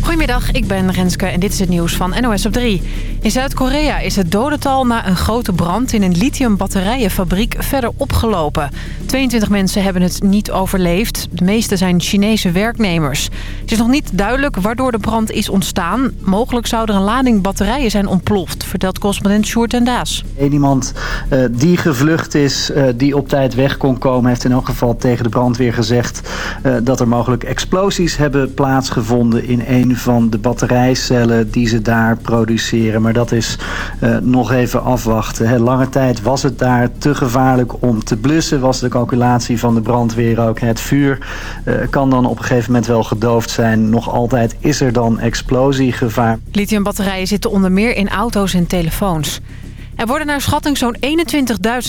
Goedemiddag, ik ben Renske en dit is het nieuws van NOS op 3. In Zuid-Korea is het dodental na een grote brand in een lithiumbatterijenfabriek verder opgelopen. 22 mensen hebben het niet overleefd. De meeste zijn Chinese werknemers. Het is nog niet duidelijk waardoor de brand is ontstaan. Mogelijk zou er een lading batterijen zijn ontploft, vertelt correspondent Sjoerd en Daas. Iemand uh, die gevlucht is, uh, die op tijd weg kon komen... heeft in elk geval tegen de brandweer gezegd... Uh, dat er mogelijk explosies hebben plaatsgevonden in een van de batterijcellen die ze daar produceren. Maar dat is uh, nog even afwachten. Lange tijd was het daar te gevaarlijk om te blussen. Was de calculatie van de brandweer ook. Het vuur uh, kan dan op een gegeven moment wel gedoofd zijn. Nog altijd is er dan explosiegevaar. Lithiumbatterijen zitten onder meer in auto's en telefoons. Er worden naar schatting zo'n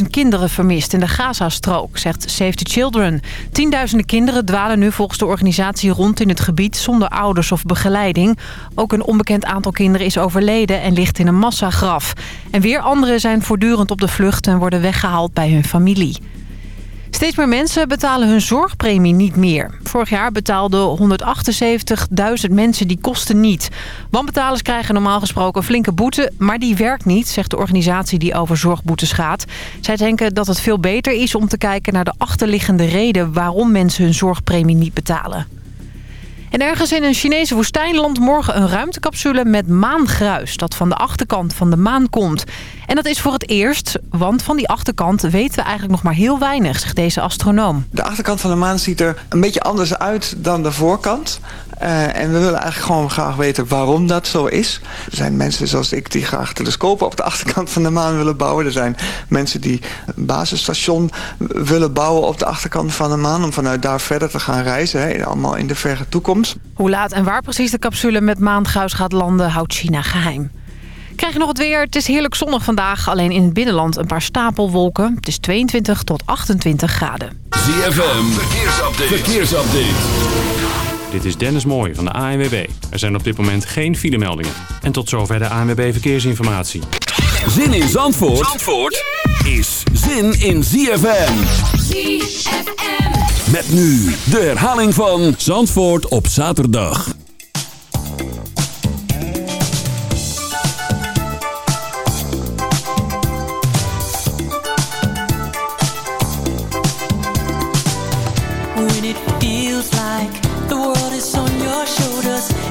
21.000 kinderen vermist in de Gazastrook, zegt Save the Children. Tienduizenden kinderen dwalen nu volgens de organisatie rond in het gebied zonder ouders of begeleiding. Ook een onbekend aantal kinderen is overleden en ligt in een massagraf. En weer anderen zijn voortdurend op de vlucht en worden weggehaald bij hun familie. Steeds meer mensen betalen hun zorgpremie niet meer. Vorig jaar betaalden 178.000 mensen die kosten niet. Wanbetalers krijgen normaal gesproken flinke boete, maar die werkt niet, zegt de organisatie die over zorgboetes gaat. Zij denken dat het veel beter is om te kijken naar de achterliggende reden waarom mensen hun zorgpremie niet betalen. En ergens in een Chinese woestijn landt morgen een ruimtecapsule met maangruis... dat van de achterkant van de maan komt. En dat is voor het eerst, want van die achterkant weten we eigenlijk nog maar heel weinig, zegt deze astronoom. De achterkant van de maan ziet er een beetje anders uit dan de voorkant. Uh, en we willen eigenlijk gewoon graag weten waarom dat zo is. Er zijn mensen zoals ik die graag telescopen op de achterkant van de maan willen bouwen. Er zijn mensen die een basisstation willen bouwen op de achterkant van de maan... om vanuit daar verder te gaan reizen, hè, allemaal in de verre toekomst. Hoe laat en waar precies de capsule met maangruis gaat landen, houdt China geheim. Krijg je nog het weer. Het is heerlijk zonnig vandaag. Alleen in het binnenland een paar stapelwolken. Het is 22 tot 28 graden. ZFM, verkeersupdate. verkeersupdate. Dit is Dennis Mooij van de ANWB. Er zijn op dit moment geen filemeldingen. En tot zover de ANWB Verkeersinformatie. Zin in Zandvoort, Zandvoort is zin in ZFM. ZFM. Met nu de herhaling van Zandvoort op zaterdag.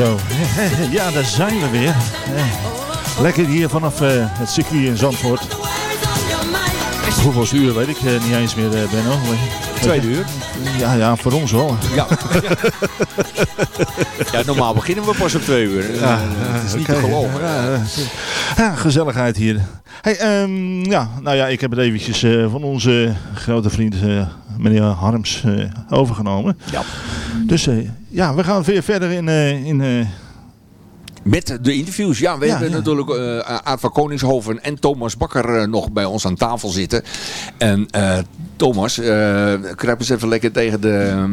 Zo, ja, daar zijn we weer. Eh, Lekker hier vanaf eh, het circuit in Zandvoort. Hoeveel uur weet ik eh, niet eens meer, Benno. Tweede uur. Ja, ja, voor ons wel. Ja. ja, normaal beginnen we pas om twee uur. Ja, het is niet te oké. geloven. Ja, eh, ja, gezelligheid hier. Hey, ehm, ja, nou ja, ik heb het eventjes eh, van onze grote vriend eh, meneer Harms eh, overgenomen. Ja. Dus eh, ja, we gaan weer verder in, eh, in eh, Met de interviews. Ja, we Ja, hebben ja. natuurlijk eh Aad van Koningshoven en Thomas Bakker eh, nog bij ons aan tafel zitten. En eh, Thomas, eh kruip eens even lekker tegen de...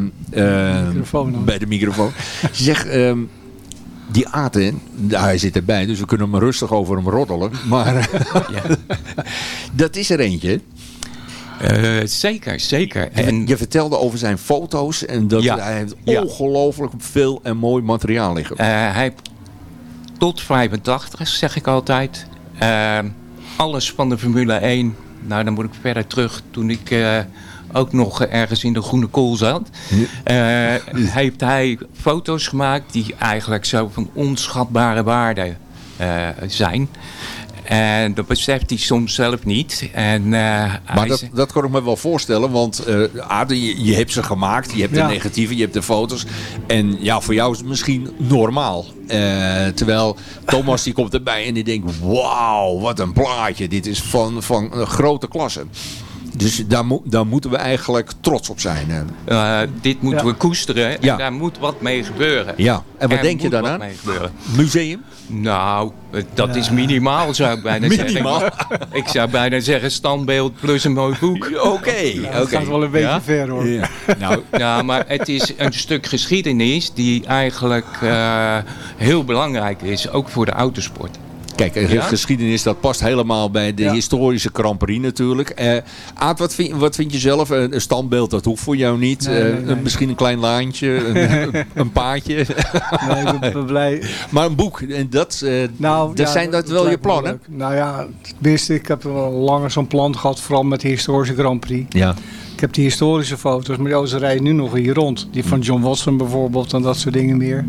Microfoon aan. bij de microfoon. Zeg, ehm, die Aad, hè, nou, hij zit erbij, dus we kunnen hem rustig over hem roddelen. Maar dat is er eentje. Eh, zeker, zeker. En Je vertelde over zijn foto's en dat Ja. hij heeft Ja. ongelooflijk veel en mooi materiaal liggen. hij tot 85, zeg ik altijd. Eh, alles van de Formule 1. Nou, dan moet ik verder terug. Toen ik eh, ook nog ergens in de groene kool zat. eh, heeft hij foto's gemaakt die eigenlijk zo van onschatbare waarde zijn. En dat beseft hij soms zelf niet. En, eh, Maar dat, dat kan ik me wel voorstellen, want eh Aad, je, je hebt ze gemaakt, je hebt Ja. de negatieve, je hebt de foto's. En ja, voor jou is het misschien normaal. Eh, terwijl Thomas die komt erbij en die denkt, wauw, wat een plaatje. Dit is van, van een grote klasse. Dus daar, mo- daar moeten we eigenlijk trots op zijn. eh. eh, dit moeten Ja. we koesteren. Ja. En daar moet wat mee gebeuren. Ja, en wat Er denk je daarna? Museum? Nou, eh, dat is minimaal zou ik bijna Minimaal? zeggen. Ik zou bijna zeggen standbeeld plus een mooi boek. Oké, oké. Dat gaat wel een beetje Ja? ver hoor. Ja. Nou, Ja, maar het is een stuk geschiedenis die eigenlijk eh, heel belangrijk is, ook voor de autosport. Kijk, Ja? geschiedenis dat past helemaal bij de Ja. historische Grand Prix natuurlijk. Aad, wat vind, wat vind je zelf? Een een standbeeld, dat hoeft voor jou niet. Nee, nee, Eh, nee. Misschien een klein laantje, een, een paardje. Nee, ik ben- ben blij. maar een boek, en dat, eh, Nou, dat zijn dat wel je plannen? Nou ja, tenminste, ik heb wel langer zo'n plan gehad, vooral met de historische Grand Prix. Ja. Ik heb die historische foto's, maar die ze rijden nu nog hier rond. Die van John Watson bijvoorbeeld en dat soort dingen meer.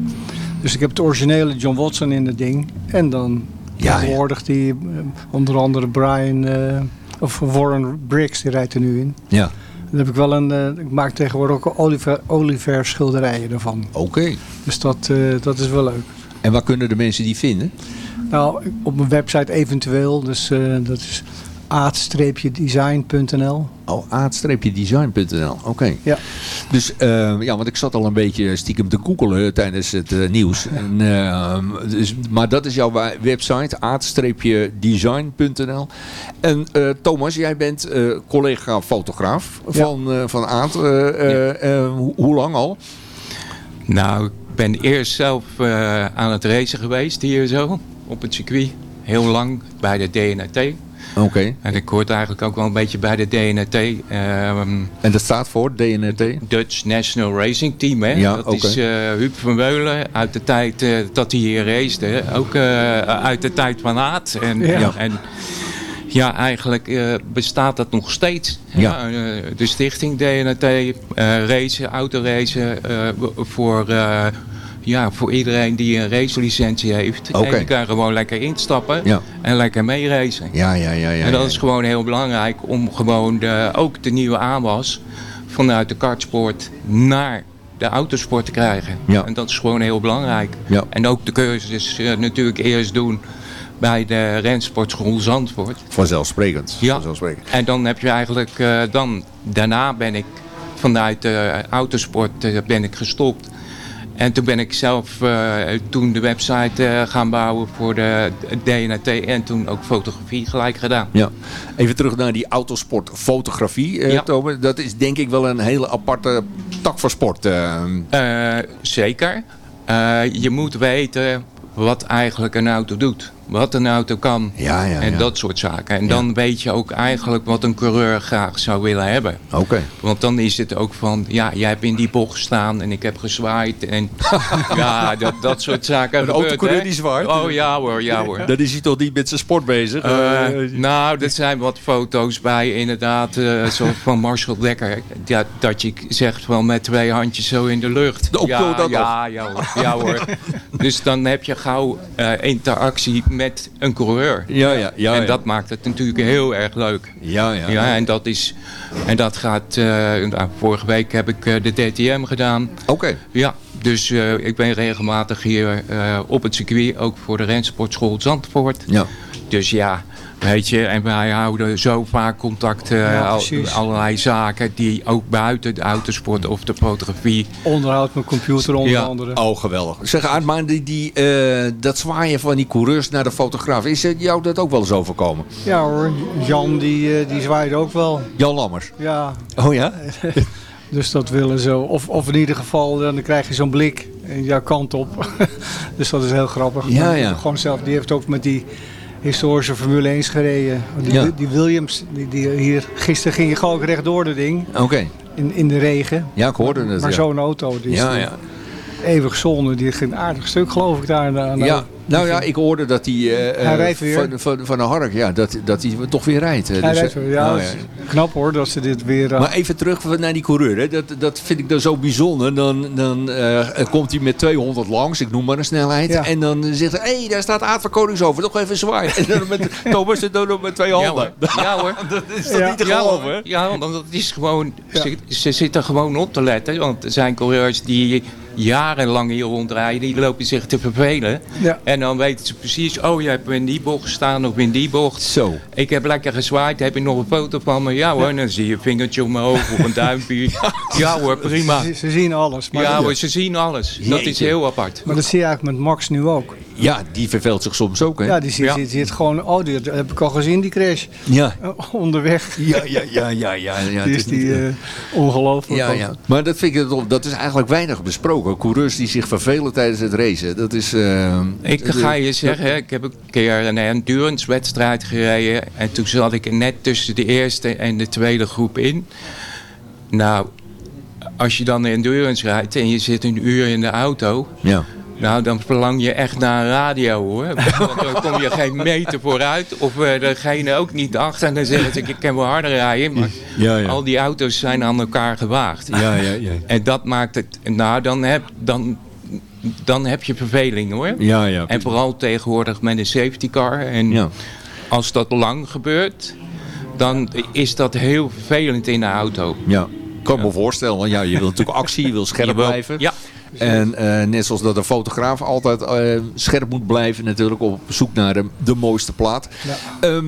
Dus ik heb het originele John Watson in het ding. En dan Ja, ja. tegenwoordig die, eh, onder andere Brian, eh, of Warren Briggs, die rijdt er nu in. Ja. Dan heb ik wel een, eh, ik maak tegenwoordig ook Oliver, Oliver schilderijen ervan. Oké. Dus dat, dat is wel leuk. En waar kunnen de mensen die vinden? Nou, op mijn website eventueel. Dus dat is aad-design.nl. Oh, aad-design.nl. Oké. Ja. Dus eh, ja, want ik zat al een beetje stiekem te googelen tijdens het eh, nieuws. En, eh, dus, maar dat is jouw website, aad-design.nl. En eh, Thomas, jij bent eh, collega fotograaf van, eh, van Aad. Eh, eh, eh, hoe- hoe lang al? Nou, ik ben eerst zelf eh, aan het racen geweest hier zo, op het circuit. Heel lang bij de DNRT. Oké. En ik hoort eigenlijk ook wel een beetje bij de DNRT. ehm, En dat staat voor DNRT? Dutch National Racing Team. Hè? Ja, dat is eh Huub van Weulen uit de tijd eh, dat hij hier raced. Hè? Ook eh, uit de tijd van Aad. En, Ja. en ja, eigenlijk eh, bestaat dat nog steeds. Ja. eh, de stichting DNRT, eh racen, autoracen eh, voor... eh, ja, voor iedereen die een racelicentie heeft. Oké. En die kan gewoon lekker instappen Ja. en lekker meeracen. Ja, ja, ja. ja en dat ja. is gewoon heel belangrijk om gewoon de, ook de nieuwe aanwas vanuit de kartsport naar de autosport te krijgen. Ja. En dat is gewoon heel belangrijk. Ja. En ook de cursus eh, natuurlijk eerst doen bij de rensportschool Zandvoort. Vanzelfsprekend. Ja. Vanzelfsprekend. En dan heb je eigenlijk, eh, dan, daarna ben ik vanuit de autosport eh, ben ik gestopt. En toen ben ik zelf eh, toen de website eh, gaan bouwen voor de DNT en toen ook fotografie gelijk gedaan. Ja. Even terug naar die autosport fotografie, eh Ja. Thomas. Dat is denk ik wel een hele aparte tak van sport. zeker. Je moet weten wat eigenlijk een auto doet. Wat een auto kan. Ja, ja, en ja. dat soort zaken. En dan weet je ook eigenlijk wat een coureur graag zou willen hebben. Oké. Want dan is het ook van, ja, jij hebt in die bocht gestaan en ik heb gezwaaid. En ja, dat, dat soort zaken. Een autocoureur die zwaait? Oh ja hoor, ja hoor. Dan is hij toch niet met zijn sport bezig? Eh, Eh, nou, er zijn wat foto's bij, inderdaad, eh zo van Marcel Dekker. Ja, dat je zegt wel met twee handjes zo in de lucht. Ja, dat ja, ja, hoor, ja hoor. Dus dan heb je gauw eh, interactie met een coureur. Ja, ja, ja. en dat maakt het natuurlijk heel erg leuk. Ja, ja. Ja, en dat is, en dat gaat, eh, nou, vorige week heb ik eh, de DTM gedaan. Oké. Ja, dus eh, ik ben regelmatig hier op het circuit, ook voor de rensportschool Zandvoort. Ja. Dus ja, weet je, en wij houden zo vaak contact, Ja, al- precies. allerlei zaken die ook buiten de autosport of de fotografie. Onderhoud met computer onder Ja. andere. Oh, geweldig. Zeg, Aart, maar die, die, eh, dat zwaaien van die coureurs naar de fotograaf, is het jou dat ook wel eens overkomen? Ja hoor, Jan die, eh, die zwaaide ook wel. Jan Lammers. Ja, Oh ja? dus dat willen zo. Of, of in ieder geval, dan krijg je zo'n blik in jouw kant op. dus dat is heel grappig. Ja, ja. Gewoon zelf, die heeft ook met die historische Formule 1 gereden. Die, Ja. die Williams, die, die hier, gisteren ging je gewoon rechtdoor de ding. Oké. In, in de regen. Ja, ik hoorde het. Maar ja. zo'n auto, die is Ja, ja. eeuwig zonde. Die ging een aardig stuk geloof ik daar. aan de- Ja, nou ja, ik hoorde dat hij, eh, Hij eh, rijdt weer. Van, van, van een hark, ja, dat, dat hij toch weer rijdt. Hij Dus, rijdt eh, weer. Ja, nou knap hoor dat ze dit weer... Maar even terug naar die coureur. Hè. Dat, dat vind ik dan zo bijzonder. Dan, dan eh, komt hij met 200 langs, ik noem maar een snelheid. Ja. En dan zegt hij, hé, hey, daar staat Aad van Koningshoven. Nog even zwaaien. En dan met Thomas dan nog met twee Ja handen. hoor. Ja hoor. dat is toch Ja. niet te geloven, ja, want dat is gewoon, Ja. ze, ze zitten gewoon op te letten. Want er zijn coureurs die jarenlang hier rondrijden, die lopen zich te vervelen. Ja. En dan weten ze precies, oh, jij hebt in die bocht gestaan of in die bocht. Zo. Ik heb lekker gezwaaid, heb je nog een foto van me? Ja hoor, en dan zie je een vingertje omhoog of een duimpje. Ja hoor, prima. Ze, ze zien alles. Maar, Ja hoor, ze zien alles. Dat is heel apart. maar dat zie je eigenlijk met Max nu ook. Ja, die verveelt zich soms ook, hè? Ja, die Ja. die ziet gewoon... Oh, die dat heb ik al gezien, die crash. ja. Eh, onderweg. Ja, ja, ja, ja, ja. ja, is die eh, ongelooflijk. ja, ja. Maar dat vind ik dat is eigenlijk weinig besproken. Coureurs die zich vervelen tijdens het racen. Dat is. eh, Ik ga je zeggen, ik heb een keer een endurance wedstrijd gereden. En toen zat ik net tussen de eerste en de tweede groep in. Nou, als je dan een endurance rijdt en je zit een uur in de auto. Ja. Nou, dan verlang je echt naar een radio hoor. Want dan kom je geen meter vooruit. Of eh, degene ook niet achter. En dan zeggen ze, ik kan wel harder rijden. Maar Ja, ja. al die auto's zijn aan elkaar gewaagd. Ja, ja, ja. En dat maakt het... Nou, dan heb, dan, dan heb je verveling hoor. Ja, ja. En vooral tegenwoordig met een safety car. En Ja. als dat lang gebeurt, dan is dat heel vervelend in de auto. Ja. Ik kan me voorstellen, want ja, je wil natuurlijk actie, je wil scherp blijven. Ja, En eh, net zoals dat een fotograaf altijd eh, scherp moet blijven, natuurlijk op zoek naar de, de mooiste plaat. Ehm,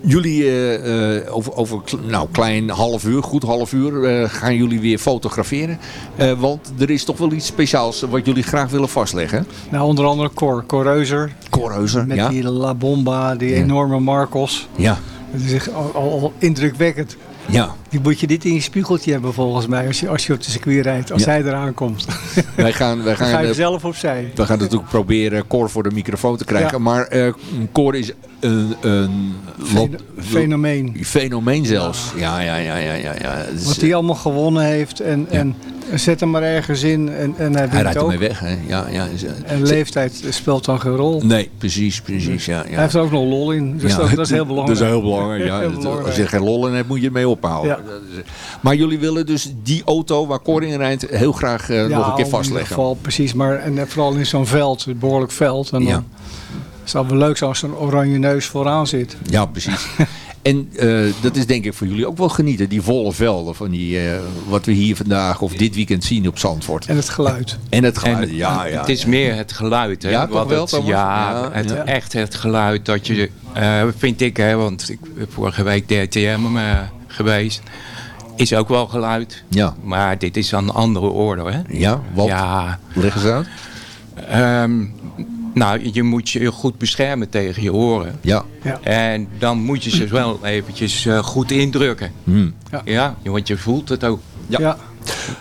jullie eh, eh, over, over nou, klein half uur, goed half uur, eh, gaan jullie weer fotograferen. Eh, want er is toch wel iets speciaals wat jullie graag willen vastleggen. Nou, onder andere Cor, Cor Reuser. Korreuzer, Met ja? die La Bomba, die Ja. enorme Marcos. Ja, Dat is echt al, al, al indrukwekkend. ja. Die moet je dit in je spiegeltje hebben volgens mij. Als je, als je op de circuit rijdt. Als Ja. hij eraan komt. Wij gaan, wij Dan ga gaan, je eh, zelf opzij. we gaan natuurlijk proberen Cor voor de microfoon te krijgen. Ja. Maar eh Cor is een, een Fen- fenomeen. fenomeen zelfs. Ja, ja, ja, ja, ja. ja. Wat hij allemaal gewonnen heeft. En, Ja. en zet hem maar ergens in. En, en hij hij rijdt ook. ermee weg, hè? Ja, ja. is- En leeftijd speelt dan geen rol. Nee, precies, precies. Ja, ja. Hij heeft er ook nog lol in. Dus Ja, dat, dat is heel belangrijk. Dat is heel belangrijk. Ja. Heel Dat- belangrijk. Als je geen lol in hebt, moet je het mee ophouden. Ja. Maar jullie willen dus die auto waar Cor in rijdt heel graag eh, nog een keer in ieder vastleggen. geval, precies. Maar en eh, vooral in zo'n veld, een behoorlijk veld. En dan zou het wel leuk zijn als zo'n oranje neus vooraan zit. Ja, precies. En eh, dat is denk ik voor jullie ook wel genieten. Die volle velden van die, eh, wat we hier vandaag of dit weekend zien op Zandvoort. En het geluid. En het geluid. En ja, ja. het is meer het geluid. Hè, Ja, wat wel, het, Thomas? ja, Ja, het, ja. echt het geluid dat je, eh, vind ik, hè, want ik vorige week DTM eh, geweest, is ook wel geluid. Ja. Maar dit is een andere orde. Hè? Ja, wat? Ja, Leg eens uit. ehm, nou, je moet je goed beschermen tegen je oren. Ja. En dan moet je ze wel eventjes eh, goed indrukken. Hm. Ja, want je voelt het ook. Ja. Ja.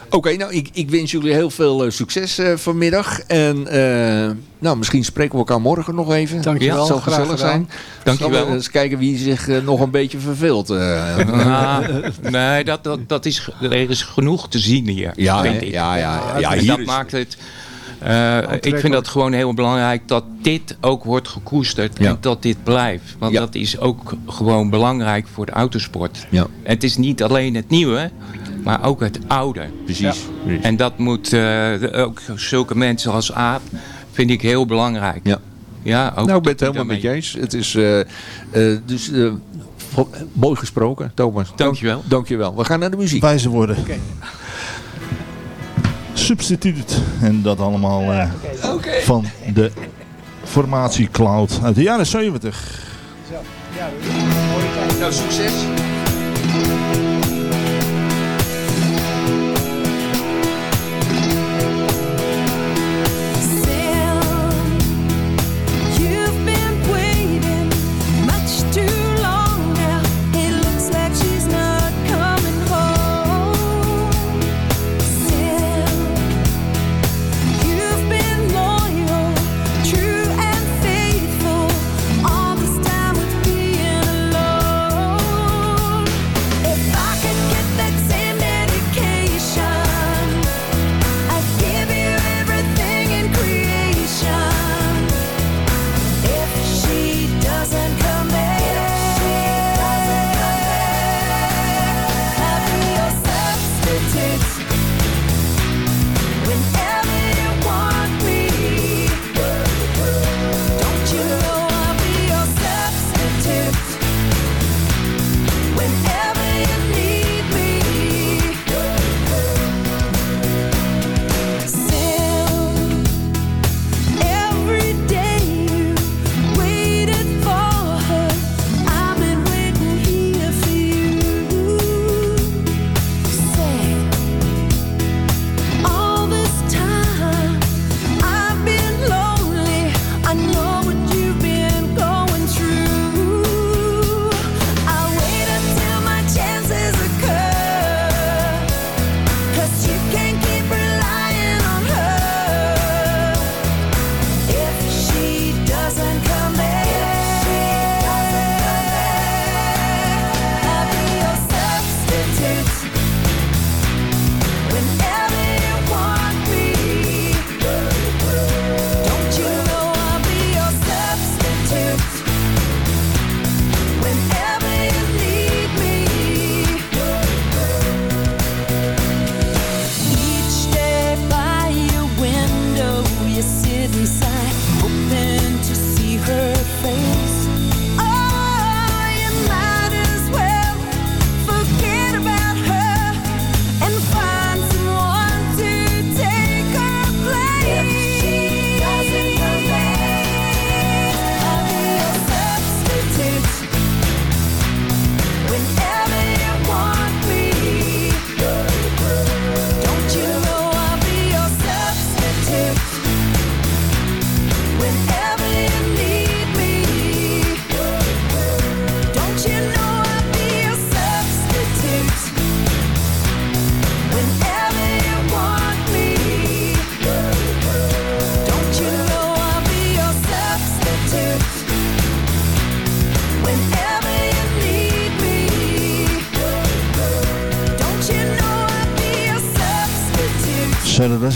Oké, nou ik, ik wens jullie heel veel eh, succes eh, vanmiddag. En eh, nou, misschien spreken we elkaar morgen nog even. Dankjewel, Het zal graag gezellig gedaan. zijn. Dankjewel. Zal we eens kijken wie zich nog een beetje verveelt. eh. Ah, nee, dat, dat, dat is, er is genoeg te zien hier. Ja, vind ik. ja, ja, ja. ja hier dat is- maakt het. eh, ik vind dat gewoon heel belangrijk dat dit ook wordt gekoesterd Ja. en dat dit blijft. Want Ja. dat is ook gewoon belangrijk voor de autosport. Ja. Het is niet alleen het nieuwe, maar ook het oude. Precies. En dat moet eh, ook zulke mensen als Aap vind ik heel belangrijk. Ja. Ja, ook nou, ik ben het helemaal met je eens. Het is eh, eh, dus eh, mooi gesproken, Thomas. Dankjewel. Dank, dankjewel. We gaan naar de muziek. Wijze woorden. Substituut. En dat allemaal eh, van de formatie Cloud uit de jaren 70. Nou, succes.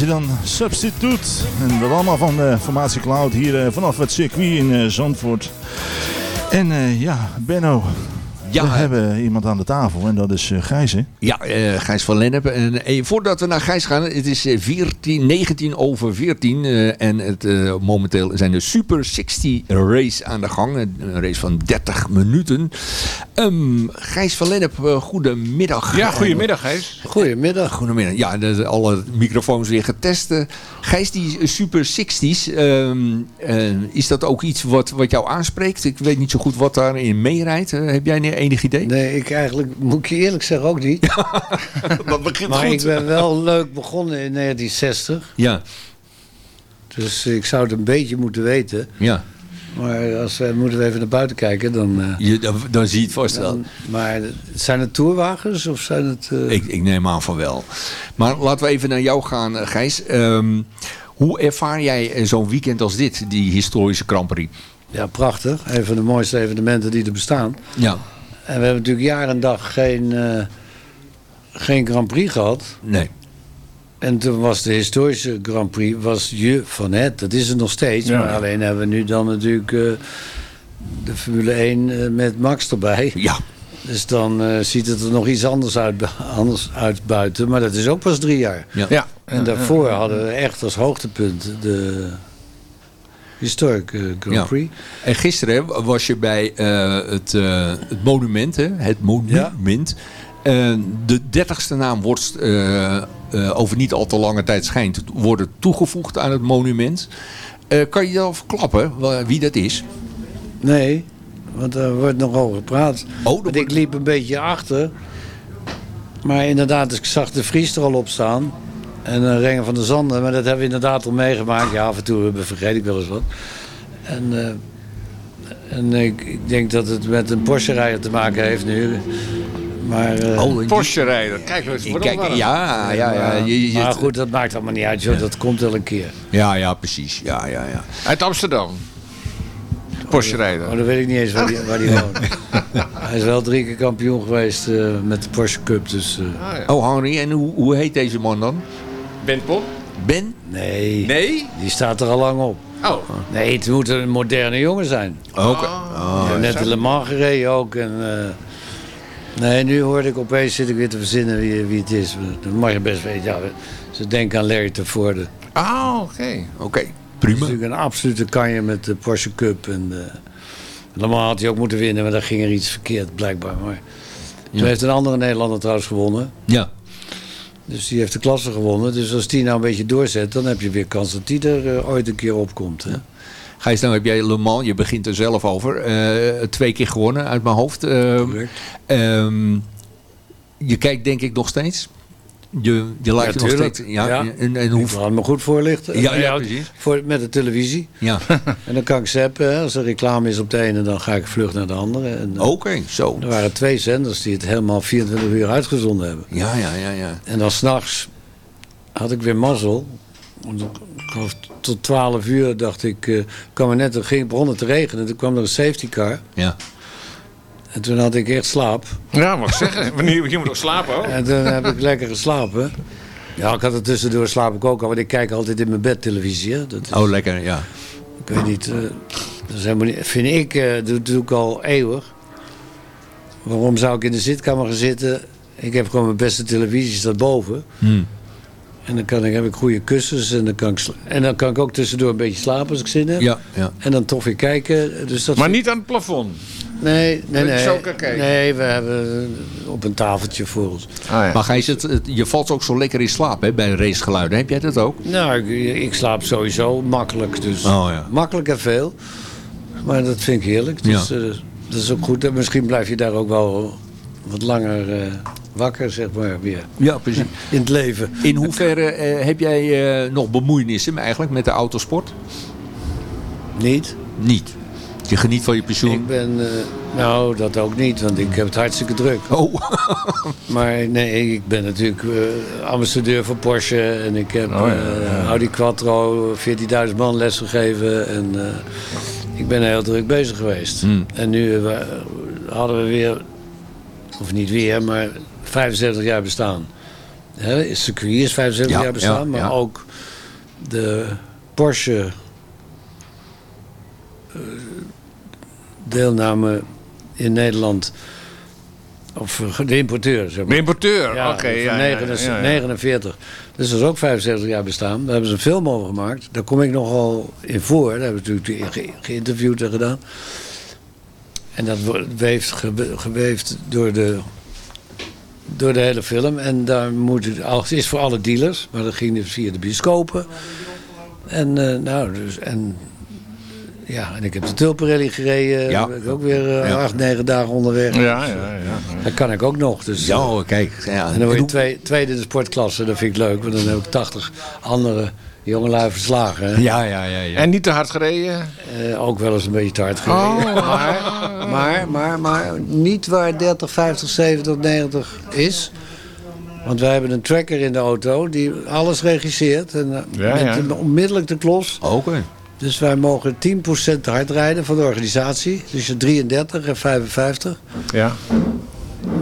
Dan. Substituut. En dat allemaal van de formatie Cloud hier eh, vanaf het circuit in eh, Zandvoort. En eh, ja, Benno. Ja, we hebben iemand aan de tafel en dat is eh Gijs, hè? Ja, eh, Gijs van Lennep. En, eh, voordat we naar Gijs gaan, het is eh, 14, 19 over 14. eh, en het, eh, momenteel zijn de Super 60 race aan de gang. Een een race van 30 minuten. Ehm, Gijs van Lennep, goedemiddag. Ja, goedemiddag Gijs. Goedemiddag. Goedemiddag. Ja, de, alle microfoons weer getest. Gijs, die Super 60's, ehm, eh, is dat ook iets wat, wat jou aanspreekt? Ik weet niet zo goed wat daarin meerijdt. Heb jij enig idee? Nee, ik eigenlijk, moet ik je eerlijk zeggen, ook niet. dat begint maar goed. ik ben wel leuk begonnen in 1960. Ja. Dus ik zou het een beetje moeten weten. Ja. Maar als we, moeten we even naar buiten kijken, dan... eh, Je, dan, dan zie je het vast wel. dan- maar zijn het tourwagens of zijn het... eh, Ik, ik neem aan van wel. Maar laten we even naar jou gaan, eh, Gijs. Ehm, hoe ervaar jij zo'n weekend als dit, die historische Grand Prix? Ja, prachtig. Een van de mooiste evenementen die er bestaan. Ja. En we hebben natuurlijk jaar en dag geen, eh, geen Grand Prix gehad. Nee. En toen was de historische Grand Prix was je van het. Dat is het nog steeds. Ja. Maar alleen hebben we nu dan natuurlijk eh, de Formule 1 eh, met Max erbij. Ja. Dus dan eh, ziet het er nog iets anders uit, anders uit buiten. Maar dat is ook pas drie jaar. Ja. Ja. En daarvoor hadden we echt als hoogtepunt de Historic eh, Grand Ja. Prix. En gisteren was je bij eh, het, eh, het monument, hè? het monument. De dertigste naam wordt over niet al te lange tijd schijnt worden toegevoegd aan het monument. Kan je al verklappen wie dat is? Nee, want er wordt nog over gepraat. Oh, Want ik liep een beetje achter. Maar inderdaad, ik zag de Vries er al op staan. En uh, Renger van der Zanden. Maar dat hebben we inderdaad al meegemaakt. Ja, af en toe eh, vergeet ik wel eens wat. En, eh, en ik, ik denk dat het met een Porsche-rijder te maken heeft nu. Maar, eh, Oh, Porsche-rijder. Kijk, Ik kijk, ja, ja, ja. Je, je- maar goed, dat maakt allemaal niet uit. Joh. Dat komt wel een keer. ja, ja, precies. Ja, ja, ja. Uit Amsterdam. Porsche-rijder. Oh, dan weet ik niet eens waar die, waar die woont. Hij is wel drie keer kampioen geweest eh, met de Porsche Cup. Dus, eh, Oh, Henry, en hoe, hoe heet deze man dan? Ben Pop? Ben? Nee. Nee? Die staat er al lang op. Oh. Nee, het moet een moderne jongen zijn. Oké. Oh, ja, net de Le Mans gereden ook. En, eh, nee, nu hoorde ik opeens, zit ik weer te verzinnen wie, wie het is. Dat mag je best weten. Ja, ze denken aan Larry Tevoorde. Ah, oké. Oké, Dat prima. is natuurlijk een absolute kanje met de Porsche Cup. En de, Le Mans had hij ook moeten winnen, maar daar ging er iets verkeerd blijkbaar. Maar toen heeft een andere Nederlander trouwens gewonnen. Ja. Dus die heeft de klasse gewonnen. Dus als die nou een beetje doorzet, dan heb je weer kans dat die er eh, ooit een keer opkomt. Hè? Gijs, nou heb jij Le Mans, je begint er zelf over. eh, twee keer gewonnen uit mijn hoofd. Ehm, ehm, je kijkt denk ik nog steeds. Je, je lijkt er nog steeds. Ja, En, en Ik hoe, laat me goed voorlichten. Ja, ja, precies. Voor, met de televisie. ja. En dan kan ik zappen. Als er reclame is op de ene, dan ga ik vlug naar de andere. Eh, Oké, zo. Er waren twee zenders die het helemaal 24 uur uitgezonden hebben. Ja, ja, ja, ja. En dan s'nachts had ik weer mazzel. Ik Tot 12 uur dacht ik, eh kwam er net, er ging, begon het te regenen. Toen kwam er een safety car. Ja. En toen had ik echt slaap. Ja, mag ik zeggen. Wanneer je moet nog slapen hoor. En toen heb ik lekker geslapen. Ja, ik had er tussendoor slaap ik ook al, want ik kijk altijd in mijn bed televisie. Hè. Dat is, Oh, lekker, ja. Ik weet niet, eh, dat is helemaal niet vind ik, eh dat doe ik al eeuwig. Waarom zou ik in de zitkamer gaan zitten? Ik heb gewoon mijn beste televisie staat boven. Hmm. En dan kan ik, heb ik goede kussens en dan, kan ik sla- en dan kan ik ook tussendoor een beetje slapen als ik zin heb. Ja, ja. En dan toch weer kijken. Dus dat Maar vind- niet aan het plafond. Nee, nee, nee. zo. Nee, we hebben op een tafeltje voor ons. Ah, ja. Maar Gijs, het, het- je valt ook zo lekker in slaap hè, bij racegeluiden. Heb jij dat ook? Nou, ik, ik slaap sowieso makkelijk. Dus Oh ja. makkelijk en veel. Maar dat vind ik heerlijk. Dus Ja. eh, dat is ook goed. En misschien blijf je daar ook wel wat langer eh, wakker, zeg maar, weer. Ja, precies. In het leven. In hoeverre eh, heb jij eh, nog bemoeienissen eigenlijk met de autosport? Niet? Niet. Je geniet van je pensioen? Ik ben... eh, nou, dat ook niet, want ik heb het hartstikke druk. Oh. maar nee, ik ben natuurlijk eh, ambassadeur van Porsche. En ik heb Oh, ja, eh, Audi Quattro 14.000 man lesgegeven. En ik ben heel druk bezig geweest. Hmm. En nu hadden we weer, of niet weer, maar 75 jaar bestaan. Hè, het circuit is 75 Ja, jaar bestaan, ja, maar ook de Porsche deelname in Nederland. Of eh, de importeur, zeg maar. De importeur, Ja, oké. ja, ja, 49, ja, ja. 49. Dus dat is ook 75 jaar bestaan. Daar hebben ze een film over gemaakt. Daar kom ik nogal in voor. Daar hebben ze natuurlijk ge- geïnterviewd en gedaan. En dat weeft, gewe- geweefd door de, door de hele film. En daar moet het, het is voor alle dealers, maar dat ging dus via de bioscopen. En, eh, nou, dus, en, ja, en ik heb de Tulparelli gereden. Ja. Ben ik ook weer eh, Ja. acht, negen dagen onderweg. Ja, ja, ja. Dat kan ik ook nog. Dus, Ja, oh, kijk. Ja. en dan word je twee, tweede in de sportklasse. Dat vind ik leuk, want dan heb ik 80 andere jongelui verslagen. Hè? Ja, ja, ja. ja. En niet te hard gereden? Eh, ook wel eens een beetje te hard gereden. Oh. Maar, maar, maar, maar niet waar 30, 50, 70, 90 is. Want wij hebben een tracker in de auto die alles regisseert. En eh, Ja, met ja. een- onmiddellijk de klos. Oké. Dus wij mogen 10% te hard rijden van de organisatie. Dus je 33 en 55. Ja.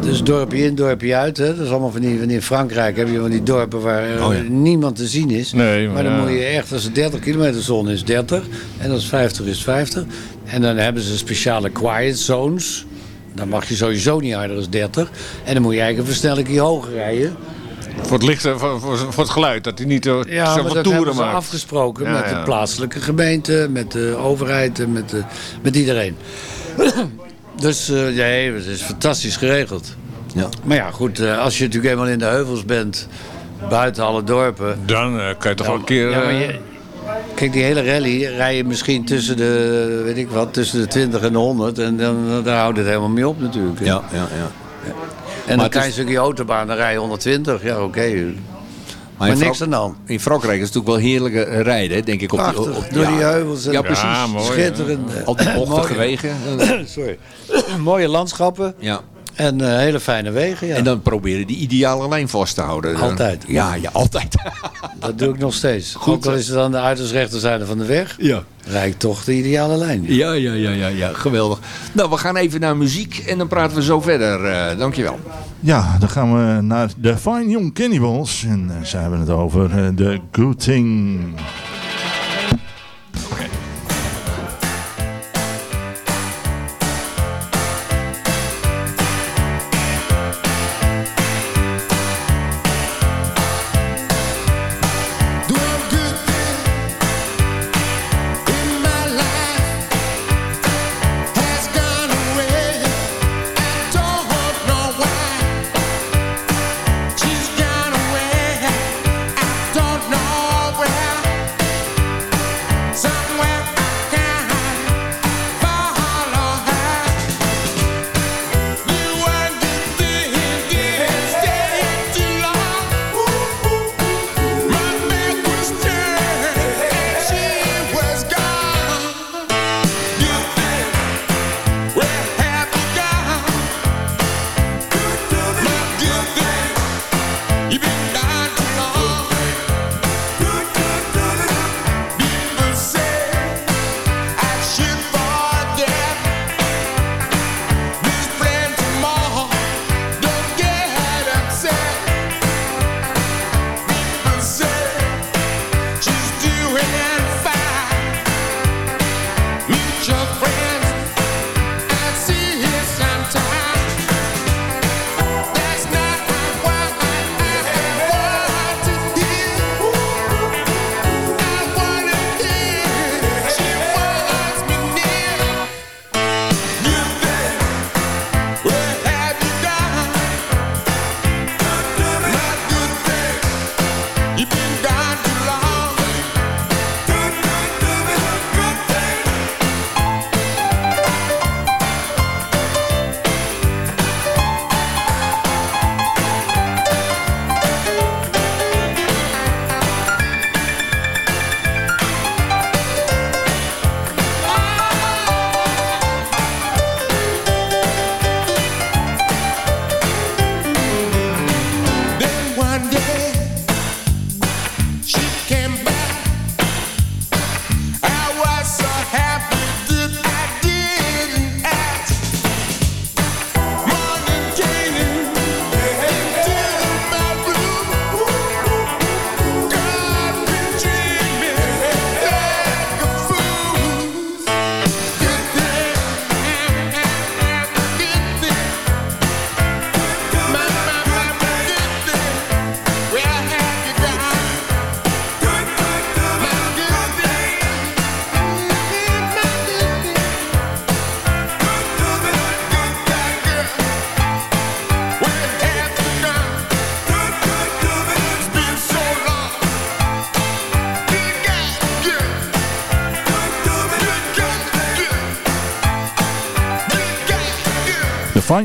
Dus dorpje in, dorpje uit. Hè. Dat is allemaal van die, van die in Frankrijk heb je van die dorpen waar Oh ja. niemand te zien is. Nee, maar maar dan ja. moet je echt, als het 30 kilometer zone is 30. En als 50 is 50. En dan hebben ze speciale quiet zones. Dan mag je sowieso niet harder dan 30. En dan moet je eigenlijk een versnelling hoger rijden. Voor het licht, eh, voor, voor, voor het geluid, dat hij niet zo, Ja, zo maar dat toeren hebben ze maakt. afgesproken Ja, met ja. de plaatselijke gemeente, met de overheid en met, de, met iedereen. dus eh, nee, het is fantastisch geregeld. Ja. Maar ja, goed, eh, als je natuurlijk eenmaal in de heuvels bent, buiten alle dorpen. Dan eh, kan je toch Ja, wel een keer... ja, maar eh, je- Kijk, die hele rally rij je misschien tussen de, weet ik wat, tussen de 20 en de 100. En dan, dan houdt het helemaal mee op natuurlijk. hè. Ja, ja, ja. En Maar een klein is- stukje autobaan, dan rij je 120. Ja, oké. Maar, niks aan de hand. In Frankrijk is het natuurlijk wel heerlijke eh, rijden, denk ik. Op die- op- door ja. die heuvels. en- Ja, precies. Ja, mooi, Schitterend. Al die bochtige wegen. Sorry. Mooie landschappen Ja. en eh, hele fijne wegen. Ja. En dan proberen die ideale lijn vast te houden. Altijd. Ja, ja, altijd. Dat doe ik nog steeds. Goed, Ook al is het aan de uiterst rechterzijde van de weg, Ja. Rijd ik toch de ideale lijn. Ja, ja, ja, ja, ja, geweldig. Nou, we gaan even naar muziek en dan praten we zo verder. eh dankjewel. Ja, dan gaan we naar de Fine Young Cannibals. En eh, ze hebben het over eh, The Good Thing.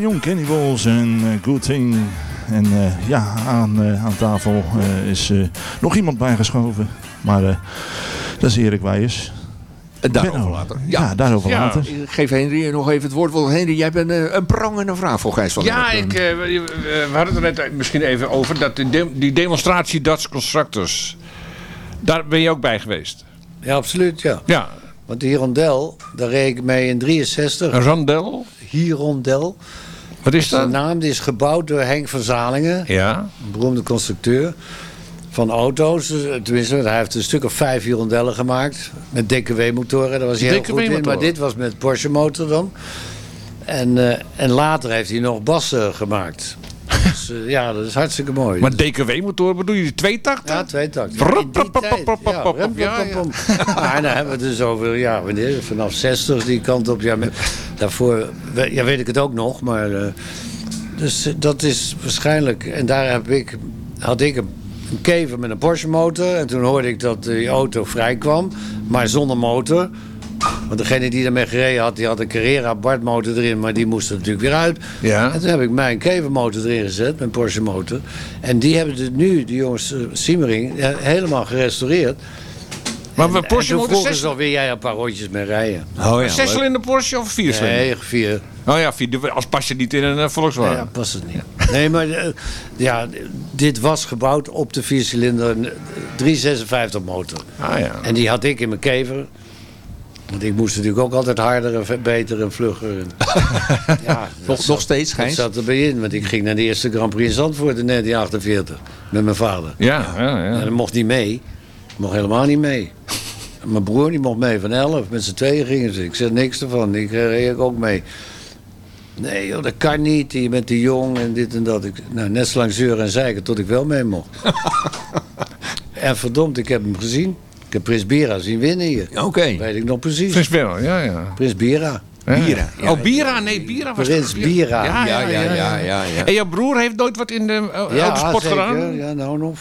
Young Cannibals en Good Thing. En eh, ja, aan, eh, aan tafel eh, is nog iemand bijgeschoven. Maar eh, dat is Erik Weijers. En daarover Benno. later. Ja, daarover later. Ik geef Henry nog even het woord. Want Henry, jij bent een prangende vraag voor Gijs van Ja, ik, we hadden het er net misschien even over. Dat die, de- die demonstratie Dutch Constructors. Daar ben je ook bij geweest. Ja, absoluut, ja. Ja. Want de Hirondel, daar reed ik mee in 63. Een rondel? Hirondel. Wat is De dat? naam die is gebouwd door Henk van Zalingen. Ja. Een beroemde constructeur van auto's. Dus, Tenminste, hij heeft een stuk of vijf Hirondellen gemaakt. Met DKW-motoren, daar was hij heel goed in. Maar dit was met Porsche-motor dan. En, eh, en later heeft hij nog bassen gemaakt. Dus ja, dat is hartstikke mooi. Maar DKW-motor bedoel je die tweetakter? Ja, twee takten. Ja. Maar dan hebben we het dus over, ja, wanneer, vanaf 60 die kant op. Ja, daarvoor ja, weet ik het ook nog, maar... eh, dus eh, dat is waarschijnlijk... En daar heb ik, had ik een, een kever met een Porsche motor. En toen hoorde ik dat die auto vrij kwam, maar zonder motor. Want degene die ermee gereden had, die had een Carrera Bart motor erin, maar die moest er natuurlijk weer uit. Ja. En toen heb ik mijn kevermotor erin gezet, mijn Porsche motor. En die hebben het nu, die jongens eh, Siemering, helemaal gerestaureerd. Maar En- we en Porsche toen vroegen zes, wil jij een paar rondjes mee rijden. Oh ja, zes in de Porsche of vier cilinder? Nee, vier. Oh ja, vier. Als pas je niet in een eh, Volkswagen. Ja, past het niet. Nee, maar eh, ja, dit was gebouwd op de viercilinder eh, 356 motor. Ah ja. En die had ik in mijn kever. Want ik moest natuurlijk ook altijd harder en beter en vlugger. En, ja, dat Nog, nog steeds, Dat Gijs? zat erbij in, want ik ging naar de eerste Grand Prix in Zandvoort in 1948. Met mijn vader. Ja, ja, ja. En dat mocht niet mee. Mocht helemaal niet mee. Mijn broer die mocht mee van 11. Met z'n tweeën gingen ze. Ik zeg niks ervan. Ik eh, reed ook mee. Nee joh, dat kan niet. Je bent te jong en dit en dat. Ik, nou, net zo lang zeuren en zeiken tot ik wel mee mocht. en verdomd, ik heb hem gezien. Ik heb Prins Bira zien winnen hier. Oké. Weet ik nog precies. Prins Benno, ja, ja. Prins Bira. Bira. Ja, oh, Bira? Nee, Bira was Prins Bira. Ja, ja, ja. ja, ja, ja. En jouw broer heeft nooit wat in de uh, Ja, autosport zeker. gedaan? Ja, nou nog.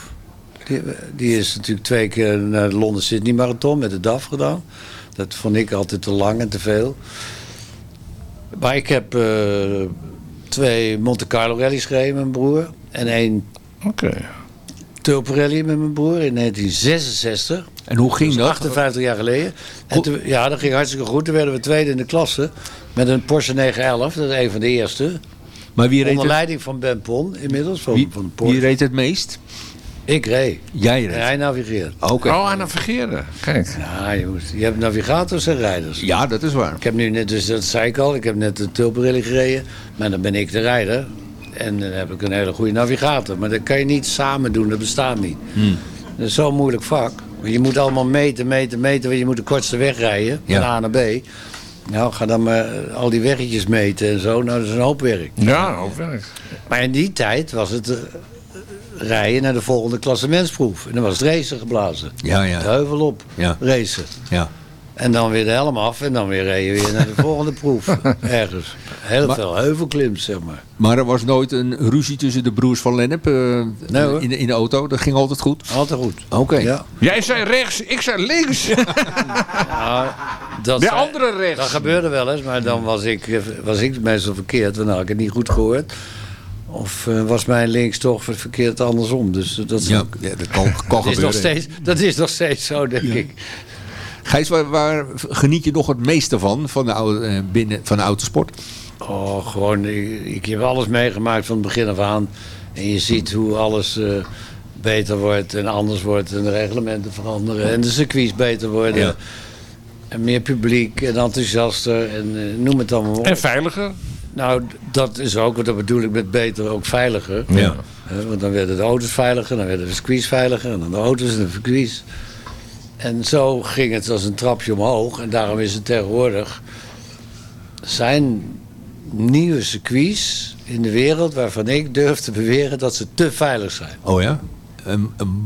Die, die is natuurlijk twee keer naar de Londen Sydney Marathon met de DAF gedaan. Dat vond ik altijd te lang en te veel. Maar ik heb eh, twee Monte Carlo rallies gereden met mijn broer. En één Oké. Tulpenrally met mijn broer in 1966. En hoe ging Dus dat? 58 jaar geleden. En toen- ja, dat ging hartstikke goed. Toen werden we tweede in de klasse. Met een Porsche 911. Dat is een van de eerste. Maar wie reed, Onder het, leiding van Ben Pon inmiddels. Van, wie, van de Porsche. wie reed het meest? Ik reed. Jij En reed. hij navigeert. Oké. Oh, aan navigeren. Kijk. Ja, je, moet, je hebt navigators en rijders. Ja, dat is waar. Ik heb nu net, dus dat zei ik al, ik heb net de Tulpenrally gereden. Maar dan ben ik de rijder. En dan heb ik een hele goede navigator. Maar dat kan je niet samen doen, dat bestaat niet. Hmm. Dat is zo'n moeilijk vak. Want je moet allemaal meten, meten, meten. Want je moet de kortste weg rijden, Ja. van A naar B. Nou, ga dan maar al die weggetjes meten en zo. Nou, dat is een hoop werk. Ja, ook werk. Maar in die tijd was het eh, rijden naar de volgende klassementsproef. En dan was het racen geblazen. Ja, ja. De heuvel op, Ja. racen. Ja. En dan weer de helm af en dan weer reden we weer naar de volgende proef. Ergens. Heel Maar- veel heuvelklims, zeg maar. Maar er was nooit een ruzie tussen de broers van Lennep eh, Nee, in, de, in de auto. Dat ging altijd goed. Altijd goed. Oké. Ja. Jij zei rechts, ik zei links. Nou, dat De zei- andere rechts. Dat gebeurde wel eens, maar dan was ik, eh, was ik meestal verkeerd. Want dan had ik het niet goed gehoord. Of eh, was mijn links toch verkeerd andersom. Dus dat, is, Ja, ja, dat kan, kan dat, is nog steeds, dat is nog steeds zo, denk ik. Gijs, waar, waar geniet je nog het meeste van, van de, oude, eh, binnen, van de autosport? Oh, gewoon, ik, ik heb alles meegemaakt van het begin af aan. En je ziet hoe alles eh, beter wordt en anders wordt. En de reglementen veranderen. En de circuits beter worden. Ja. En meer publiek en enthousiaster. En eh, noem het allemaal op. En veiliger. Nou, dat is ook, wat dat bedoel ik met beter, ook veiliger. Ja. Hè, want dan werden de auto's veiliger, dan werden de circuits veiliger. En dan de auto's en de circuits. En zo ging het als een trapje omhoog. En daarom is het tegenwoordig... zijn nieuwe circuits in de wereld waarvan ik durf te beweren dat ze te veilig zijn. Oh ja?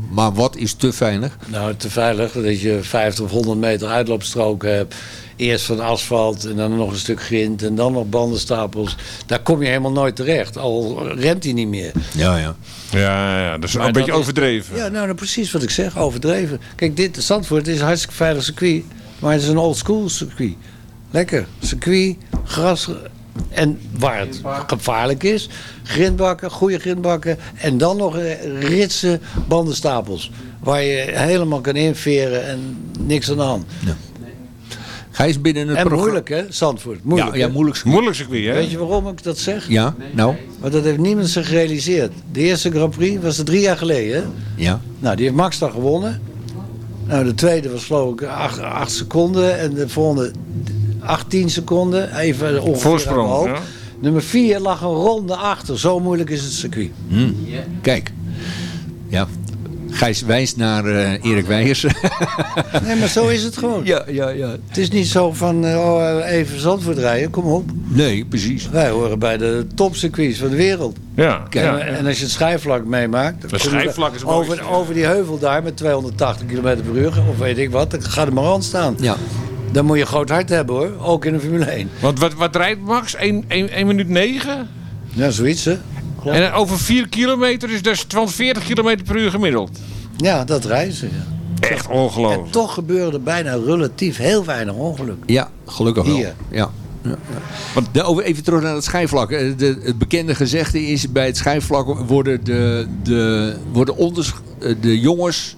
Maar wat is te veilig? Nou, te veilig dat je 50 of 100 meter uitloopstroken hebt. Eerst van asfalt en dan nog een stuk grind en dan nog bandenstapels. Daar kom je helemaal nooit terecht, al remt hij niet meer. Ja, ja. Ja, ja, dat is Maar een beetje is- overdreven. Ja, nou, nou, precies wat ik zeg, overdreven. Kijk, dit, Zandvoort is een hartstikke veilig circuit, maar het is een old school circuit. Lekker, circuit, gras, En waar het gevaarlijk is, grindbakken, goede grindbakken. En dan nog eh, ritsen bandenstapels. Waar je helemaal kan inveren en niks aan de hand. Gijs binnen het En programma- moeilijk hè, Zandvoort. Moeilijk, Ja, ja, moeilijk. Moeilijk circuit, hè? Weet je waarom ik dat zeg? Ja, nou, Want dat heeft niemand zich gerealiseerd. De eerste Grand Prix was er drie jaar geleden. Hè? ja. Nou, die heeft Max dan gewonnen. Nou, de tweede was geloof ik 8 seconden. En de volgende 18 seconden. Even ongeveer Voorsprong, ja. Nummer 4 lag een ronde achter. Zo moeilijk is het circuit. Hm. Kijk. Ja. Gijs wijst naar eh, Erik Weijers. Nee, maar zo is het gewoon. ja, ja, ja. Het is niet zo van eh, oh, even Zandvoort rijden. Kom op. Nee, precies. Wij horen bij de topcircuits van de wereld. Ja, Kijk, ja. En als je het schijfvlak meemaakt... Het schijfvlak is over, over die heuvel daar met 280 km per uur, of weet ik wat, dan gaat er maar aan staan. Ja. Dan moet je groot hart hebben hoor, ook in de Formule 1. Want wat, wat rijdt Max? 1 minuut 9? Ja, zoiets hè. En over 4 kilometer is dus 240 km per uur gemiddeld. Ja, dat reizen. Ja. Echt ongelooflijk. En toch gebeuren er bijna relatief heel weinig ongelukken. Ja, gelukkig wel. Hier. Ja. Ja, ja. De, over, even terug naar het schijfvlak. Eh, De, het bekende gezegde is bij het schijfvlak worden de, de, worden onders, eh, de jongens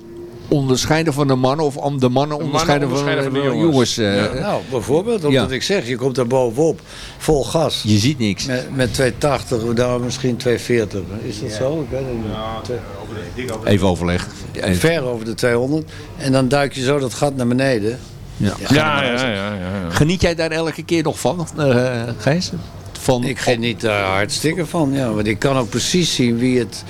onderscheiden van de mannen of om de mannen onderscheiden, onderscheiden van, van de de jongens. jongens. eh, Nou, bijvoorbeeld, omdat Ja. ik zeg, je komt daar bovenop, vol gas. Je ziet niks. Met, met 280, nou, misschien 240. Is dat zo? Ik weet het niet. Even overleg. Even- Ver over de 200. En dan duik je zo dat gat naar beneden. Ja. Ja, ja, ja, ja, ja. Geniet jij daar elke keer nog van, eh Gijs? Van, Ik geniet daar hartstikke van. Ja, want ik kan ook precies zien wie het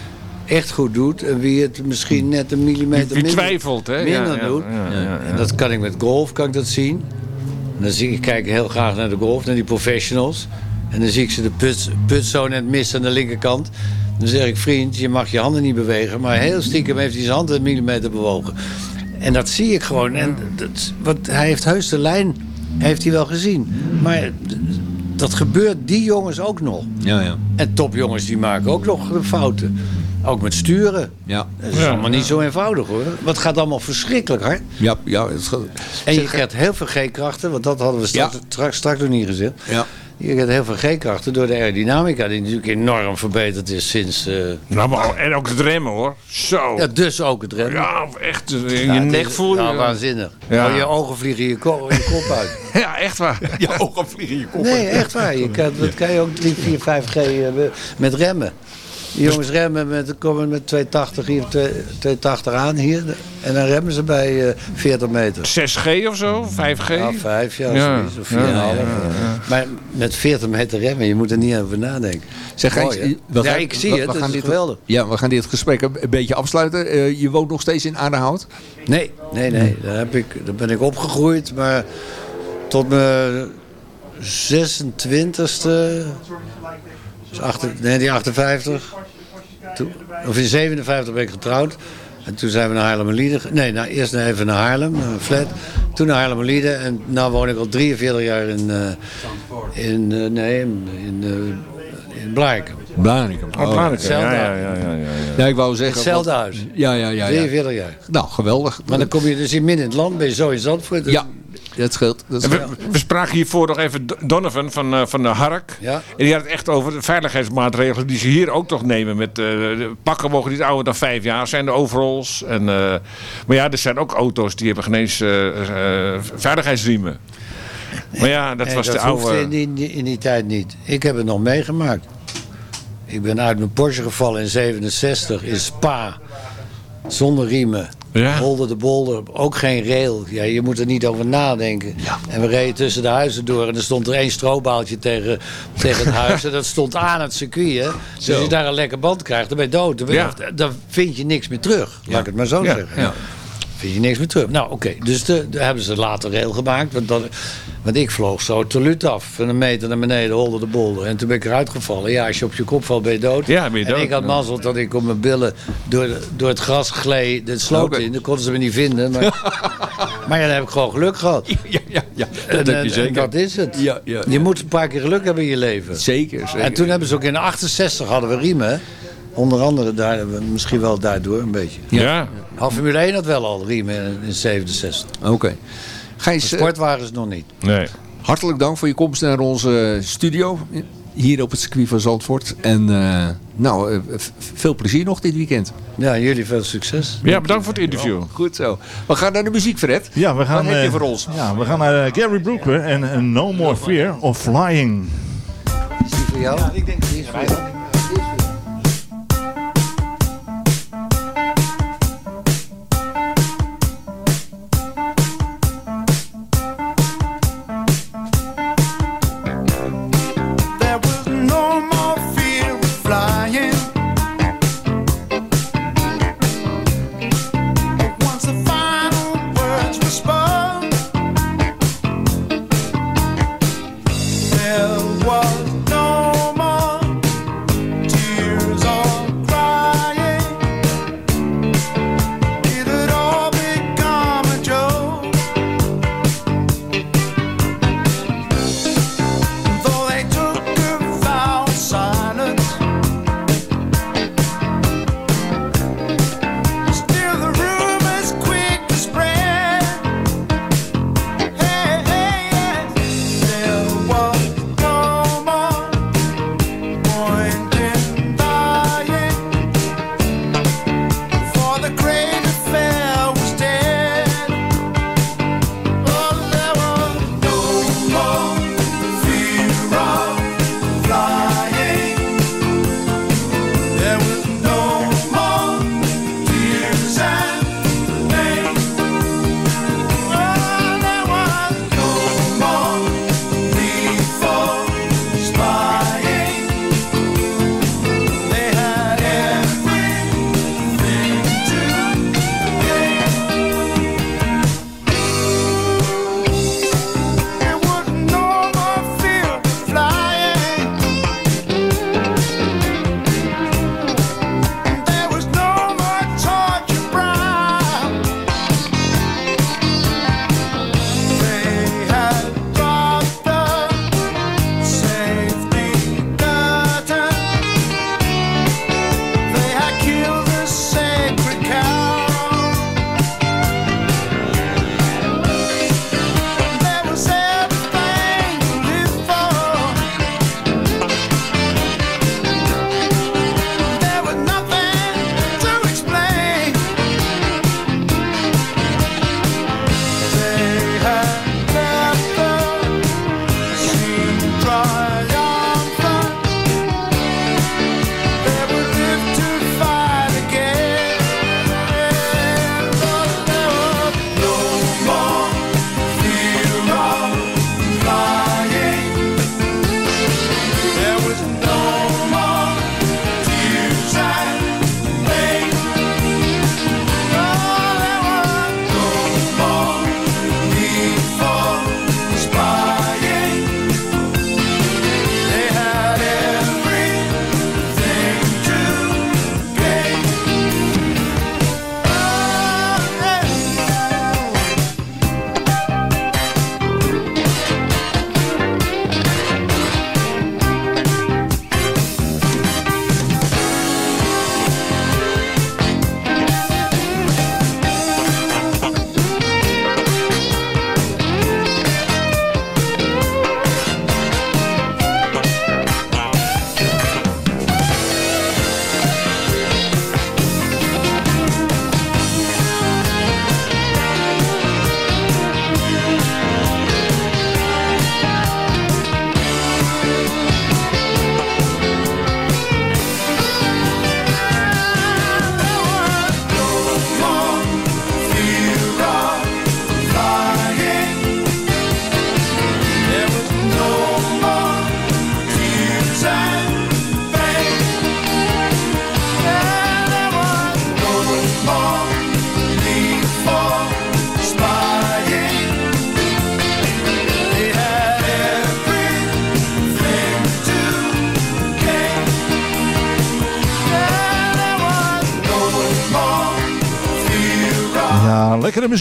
echt goed doet. En wie het misschien net een millimeter Wie minder, twijfelt, hè? minder Ja, ja, doet. ja. En dat kan ik met golf, kan ik dat zien. En dan zie ik, ik kijk heel graag naar de golf, naar die professionals. En dan zie ik ze de put, put zo net missen aan de linkerkant. Dan zeg ik, vriend, je mag je handen niet bewegen. Maar heel stiekem heeft hij zijn handen een millimeter bewogen. En dat zie ik gewoon. En dat, wat, hij heeft heus de lijn, heeft hij wel gezien. Maar dat gebeurt die jongens ook nog. ja, ja. En topjongens die maken ook nog fouten. Ook met sturen. Ja. Dat is allemaal niet zo eenvoudig hoor. Want het gaat allemaal verschrikkelijk hard. Ja, ja, het ge- En je krijgt heel veel G-krachten, want dat hadden we straks, Ja. straks, straks nog niet gezegd. Ja. Je krijgt heel veel G-krachten door de aerodynamica, die natuurlijk enorm verbeterd is sinds. eh, Nou, maar, en ook het remmen, hoor. Zo. ja, dus ook het rennen. Ja, echt. eh, Je Ja, het nek voel je. Ja, waanzinnig. Ja. Oh, je ogen vliegen je, ko- je kop uit. Ja, echt waar. Je ogen vliegen je kop. Nee, echt waar. Je kan, dat kan je ook 3, 4, 5G eh, met remmen. Die jongens remmen met, komen met 280, hier, 2 280 aan hier. En dan remmen ze bij eh 40 meter. 6G of zo? 5G? Ja, 5, ja, Ja. zoiets, of 4,5. Ja, ja, Maar met 40 meter remmen, je moet er niet over nadenken. Zeg, Mooi, ja, ik zie het, we het gaan is dit- geweldig. Ja, we gaan dit gesprek een een beetje afsluiten. Eh, je woont nog steeds in Aardenhout? Nee, nee, nee. Daar, heb ik, daar ben ik opgegroeid, maar tot mijn 26e, dus achter, nee, die 58. Toen, of in 57 ben ik getrouwd. En toen zijn we naar Haarlemmerlieden. ge- Nee, nou, eerst even naar Haarlem, naar een flat. Toen naar Haarlemmerlieden. En nu woon ik al 43 jaar in, eh, in, eh, nee, in, in, in Blarikum. Blarikum. Oh, Blarikum. hetzelfde. Ja, ja, ja, ja, ja, ja. Ja, ik wou zeggen... Hetzelfde huis. Ja, ja, ja. ja. 43 jaar. Nou, geweldig. Maar dan kom je dus in midden in het land, ben je zo in Zandvoort. Dus- Ja, dat scheelt. Dat En scheelt. we, we spraken hiervoor nog even Do- Donovan van, eh, van de Hark. Ja. En die had het echt over de veiligheidsmaatregelen die ze hier ook toch nemen. Met, de pakken mogen niet ouder dan vijf jaar zijn, de overalls. En, eh, maar ja, er zijn ook auto's die hebben geen eens veiligheidsriemen. Maar ja, dat was de oude... in die- in die tijd niet. Ik heb het nog meegemaakt. Ik ben uit mijn Porsche gevallen in 67 in Spa. Zonder riemen. Ja. Holder de bolder. Ook geen rail. Ja, je moet er niet over nadenken. En we reden tussen de huizen door. En er stond er één strobaaltje tegen, tegen het huis. En dat stond aan het circuit. Hè. Dus als je daar een lekker band krijgt, dan ben je dood. Dan, Ja. dan vind je niks meer terug. Laat ik het maar zo Ja, zeggen. Vind je niks meer terug. Nou, oké. Dus de hebben ze later rail gemaakt. Want, dan, want ik vloog zo teluut af. Van een meter naar beneden, holde de bolder. En toen ben ik eruit gevallen. Ja, als je op je kop valt, ben je dood. Ja, ben je dood. En ik had mazzel dat ik op mijn billen door, door het gras gleed. De sloot in. Dan konden ze me niet vinden. Maar, maar ja, dan heb ik gewoon geluk gehad. Ja, ja, ja. En, Dat heb en- je en zeker. dat is het. Ja, ja, Je moet een paar keer geluk hebben in je leven. Zeker, zeker. En toen hebben ze ook in 68 hadden we riemen. Onder andere daar, misschien wel daardoor een beetje. Ja. Al Formule 1 had wel al riemen in, in 67. Oké. Gijs, eh, Sportwagens nog niet. Nee. hartelijk dank voor je komst naar onze studio. Hier op het circuit van Zandvoort. En eh, nou, eh, veel plezier nog dit weekend. Ja, jullie veel succes. Ja, bedankt voor het interview. Goed zo. We gaan naar de muziek, Fred. Ja, we gaan, Wat heb je eh, voor ons? Ja, we gaan naar Gary Brooker en No More Fear of Flying. Is die voor jou? Ja, ik denk dat die is voor jou.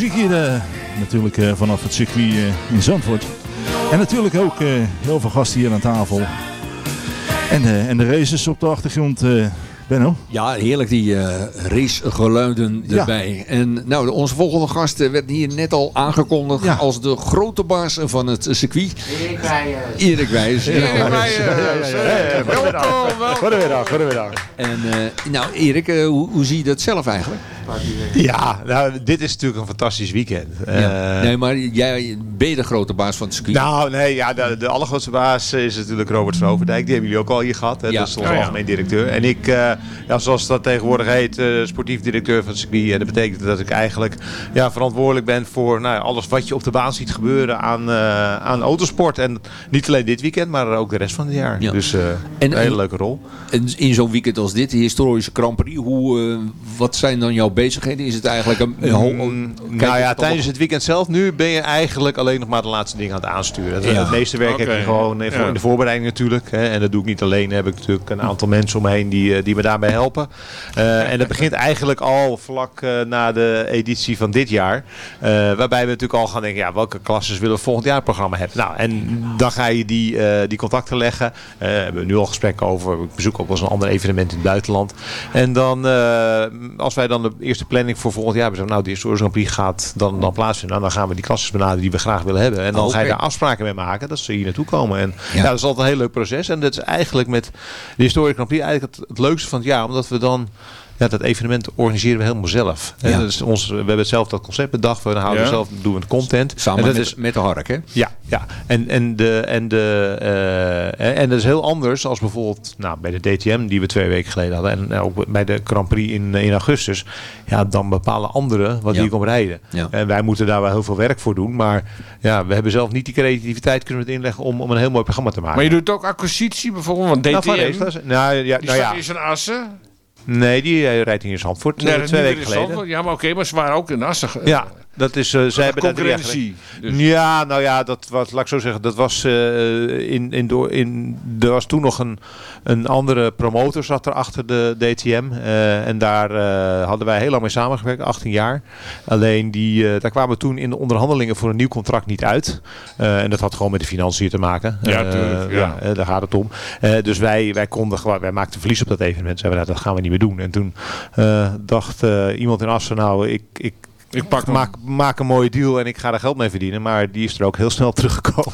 Muziek hier eh, natuurlijk eh, vanaf het circuit eh, in Zandvoort. En natuurlijk ook eh, heel veel gasten hier aan tafel. En, eh, en de races op de achtergrond. eh, Benno? Ja, heerlijk die eh racegeluiden Ja. erbij. En nou, onze volgende gast eh, werd hier net al aangekondigd als de grote baas van het circuit. Erik Wijers. Erik. Wijers. Welkom, welkom. Goedemiddag, goedemiddag. En eh, nou, Erik, eh, hoe, hoe zie je dat zelf eigenlijk? Ja, nou, dit is natuurlijk een fantastisch weekend. Ja. Eh, nee, maar jij ben je de grote baas van het circuit? Nou, nee, ja, de, de allergrootste baas is natuurlijk Robert van Overdijk. Die hebben jullie ook al hier gehad. Hè? Ja. Dat is onze Oh, ja. algemeen directeur. En ik, eh, ja, zoals dat tegenwoordig heet, eh, sportief directeur van het circuit. En dat betekent dat ik eigenlijk ja, verantwoordelijk ben voor nou, ja, alles wat je op de baan ziet gebeuren aan, eh, aan autosport. En niet alleen dit weekend, maar ook de rest van het jaar. Ja. Dus eh, En- een hele en- leuke rol. En in zo'n weekend als dit, de historische Grand Prix, hoe, eh, wat zijn dan jouw bezigheden? Is het eigenlijk een... Mm, nou ja, tijdens het weekend zelf nu ben je eigenlijk alleen nog maar de laatste dingen aan het aansturen. Het, Ja. het meeste werk heb je gewoon eh, Ja. in de voorbereiding natuurlijk. Hè. En dat doe ik niet alleen. Daar heb ik natuurlijk een aantal mensen omheen die, eh, die me daarbij helpen. Eh, en dat begint eigenlijk al vlak na de editie van dit jaar. Eh, waarbij we natuurlijk al gaan denken, ja, welke klasses willen we volgend jaar het programma hebben. Nou, en dan ga je die, eh, die contacten leggen. Eh, we hebben nu al gesprekken over. Ik bezoek ook wel eens een ander evenement in het buitenland. En dan, eh, als wij dan de eerste planning voor volgend jaar hebben, zeggen we, nou, de historische Grand Prix gaat dan, dan plaatsvinden. Nou, dan gaan we die klasses benaderen die we graag willen hebben. En dan Oh, ga je daar afspraken mee maken dat ze hier naartoe komen. En Ja. ja. dat is altijd een heel leuk proces. En dat is eigenlijk met de historische Grand Prix eigenlijk het, het leukste van het jaar. Omdat we dan ja, dat evenement organiseren we helemaal zelf. Ja. dat is ons, we hebben zelf dat concept bedacht. We houden Ja. zelf doen we content. Samen en dat met, is, met de Hark, hè? ja, ja. En, en, de, en, de, eh, en dat is heel anders als bijvoorbeeld nou, bij de DTM die we twee weken geleden hadden. En eh, ook bij de Grand Prix in, in augustus. Ja, dan bepalen anderen wat Ja. hier komt rijden. En wij moeten daar wel heel veel werk voor doen. Maar ja, we hebben zelf niet die creativiteit kunnen we het inleggen om, om een heel mooi programma te maken. Maar je doet ook acquisitie bijvoorbeeld, want DTM... Nou, van. Nou, ja, nou ja. in zijn assen. Nee, die eh, rijdt hier in Zandvoort Nee, eh, twee weken geleden. Zandvoort. Ja, maar oké, maar ze waren ook in assen. ge- Ja, dat is, eh zij hebben concurrentie. geleden- Ja, nou ja, dat was, laat ik zo zeggen, dat was eh, in, in, door, in, er was toen nog een, een andere promotor zat er achter de DTM. eh, en daar hadden wij heel lang mee samengewerkt, 18 jaar. Alleen die, daar kwamen we toen in de onderhandelingen voor een nieuw contract niet uit. En dat had gewoon met de financiën te maken. Ja, tuurlijk, ja. daar gaat het om. Dus wij, wij konden gewoon, wij maakten verlies op dat evenement. Zeiden we, nou, dat gaan we niet meer doen. En toen dacht iemand in Assen, nou, ik, ik Ik pak maak, maak een mooie deal en ik ga er geld mee verdienen. Maar die is er ook heel snel teruggekomen.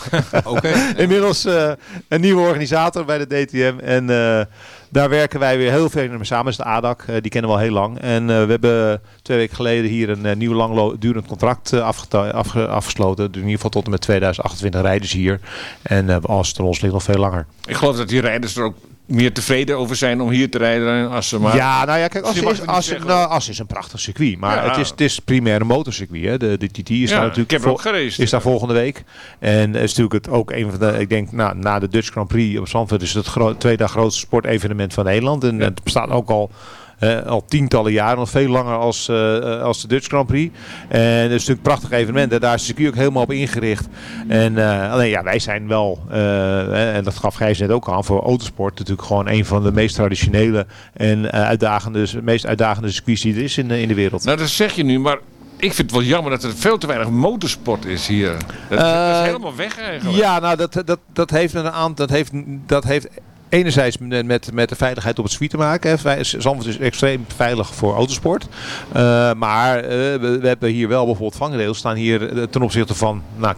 Inmiddels eh, een nieuwe organisator bij de DTM. En eh, daar werken wij weer heel veel mee samen. Dat is de ADAC. eh, die kennen we al heel lang. En we hebben twee weken geleden hier een nieuw langdurend contract afge- afgesloten. Dus in ieder geval tot en met 2028 rijden ze hier. En als het er ons ligt nog veel langer. Ik geloof dat die rijders er ook meer tevreden over zijn om hier te rijden dan in Assen. Maar ja, nou ja, kijk, Assen is, Assen, nou, Assen is een prachtig circuit. Maar Ja. het, is, het is primair een motorcircuit. Hè. De, de TT is Ja, daar natuurlijk ik heb er vol- ook geraced. is daar volgende week. En is natuurlijk het ook een van de, ik denk, nou, na de Dutch Grand Prix op Zandvoort is het het tweede grootste sportevenement van Nederland. En het bestaat ook al al tientallen jaren, nog veel langer als, eh, eh, als de Dutch Grand Prix. En het is natuurlijk een prachtig evenement. En daar is het circuit ook helemaal op ingericht. En eh, alleen ja, wij zijn wel, en dat gaf Gijs net ook aan, voor autosport natuurlijk gewoon een van de meest traditionele en uitdagende, meest uitdagende circuits die er is in, de- in de wereld. Nou, dat zeg je nu, maar ik vind het wel jammer dat er veel te weinig motorsport is hier. Dat, dat is helemaal weg eigenlijk. Ja, nou dat, dat, dat heeft een aantal. Dat heeft, dat heeft enerzijds met, met, de veiligheid op het circuit te maken. hè. Zandvoort is extreem veilig voor autosport. Eh, maar eh, we, we hebben hier wel bijvoorbeeld vangrails staan hier eh, ten opzichte van nou,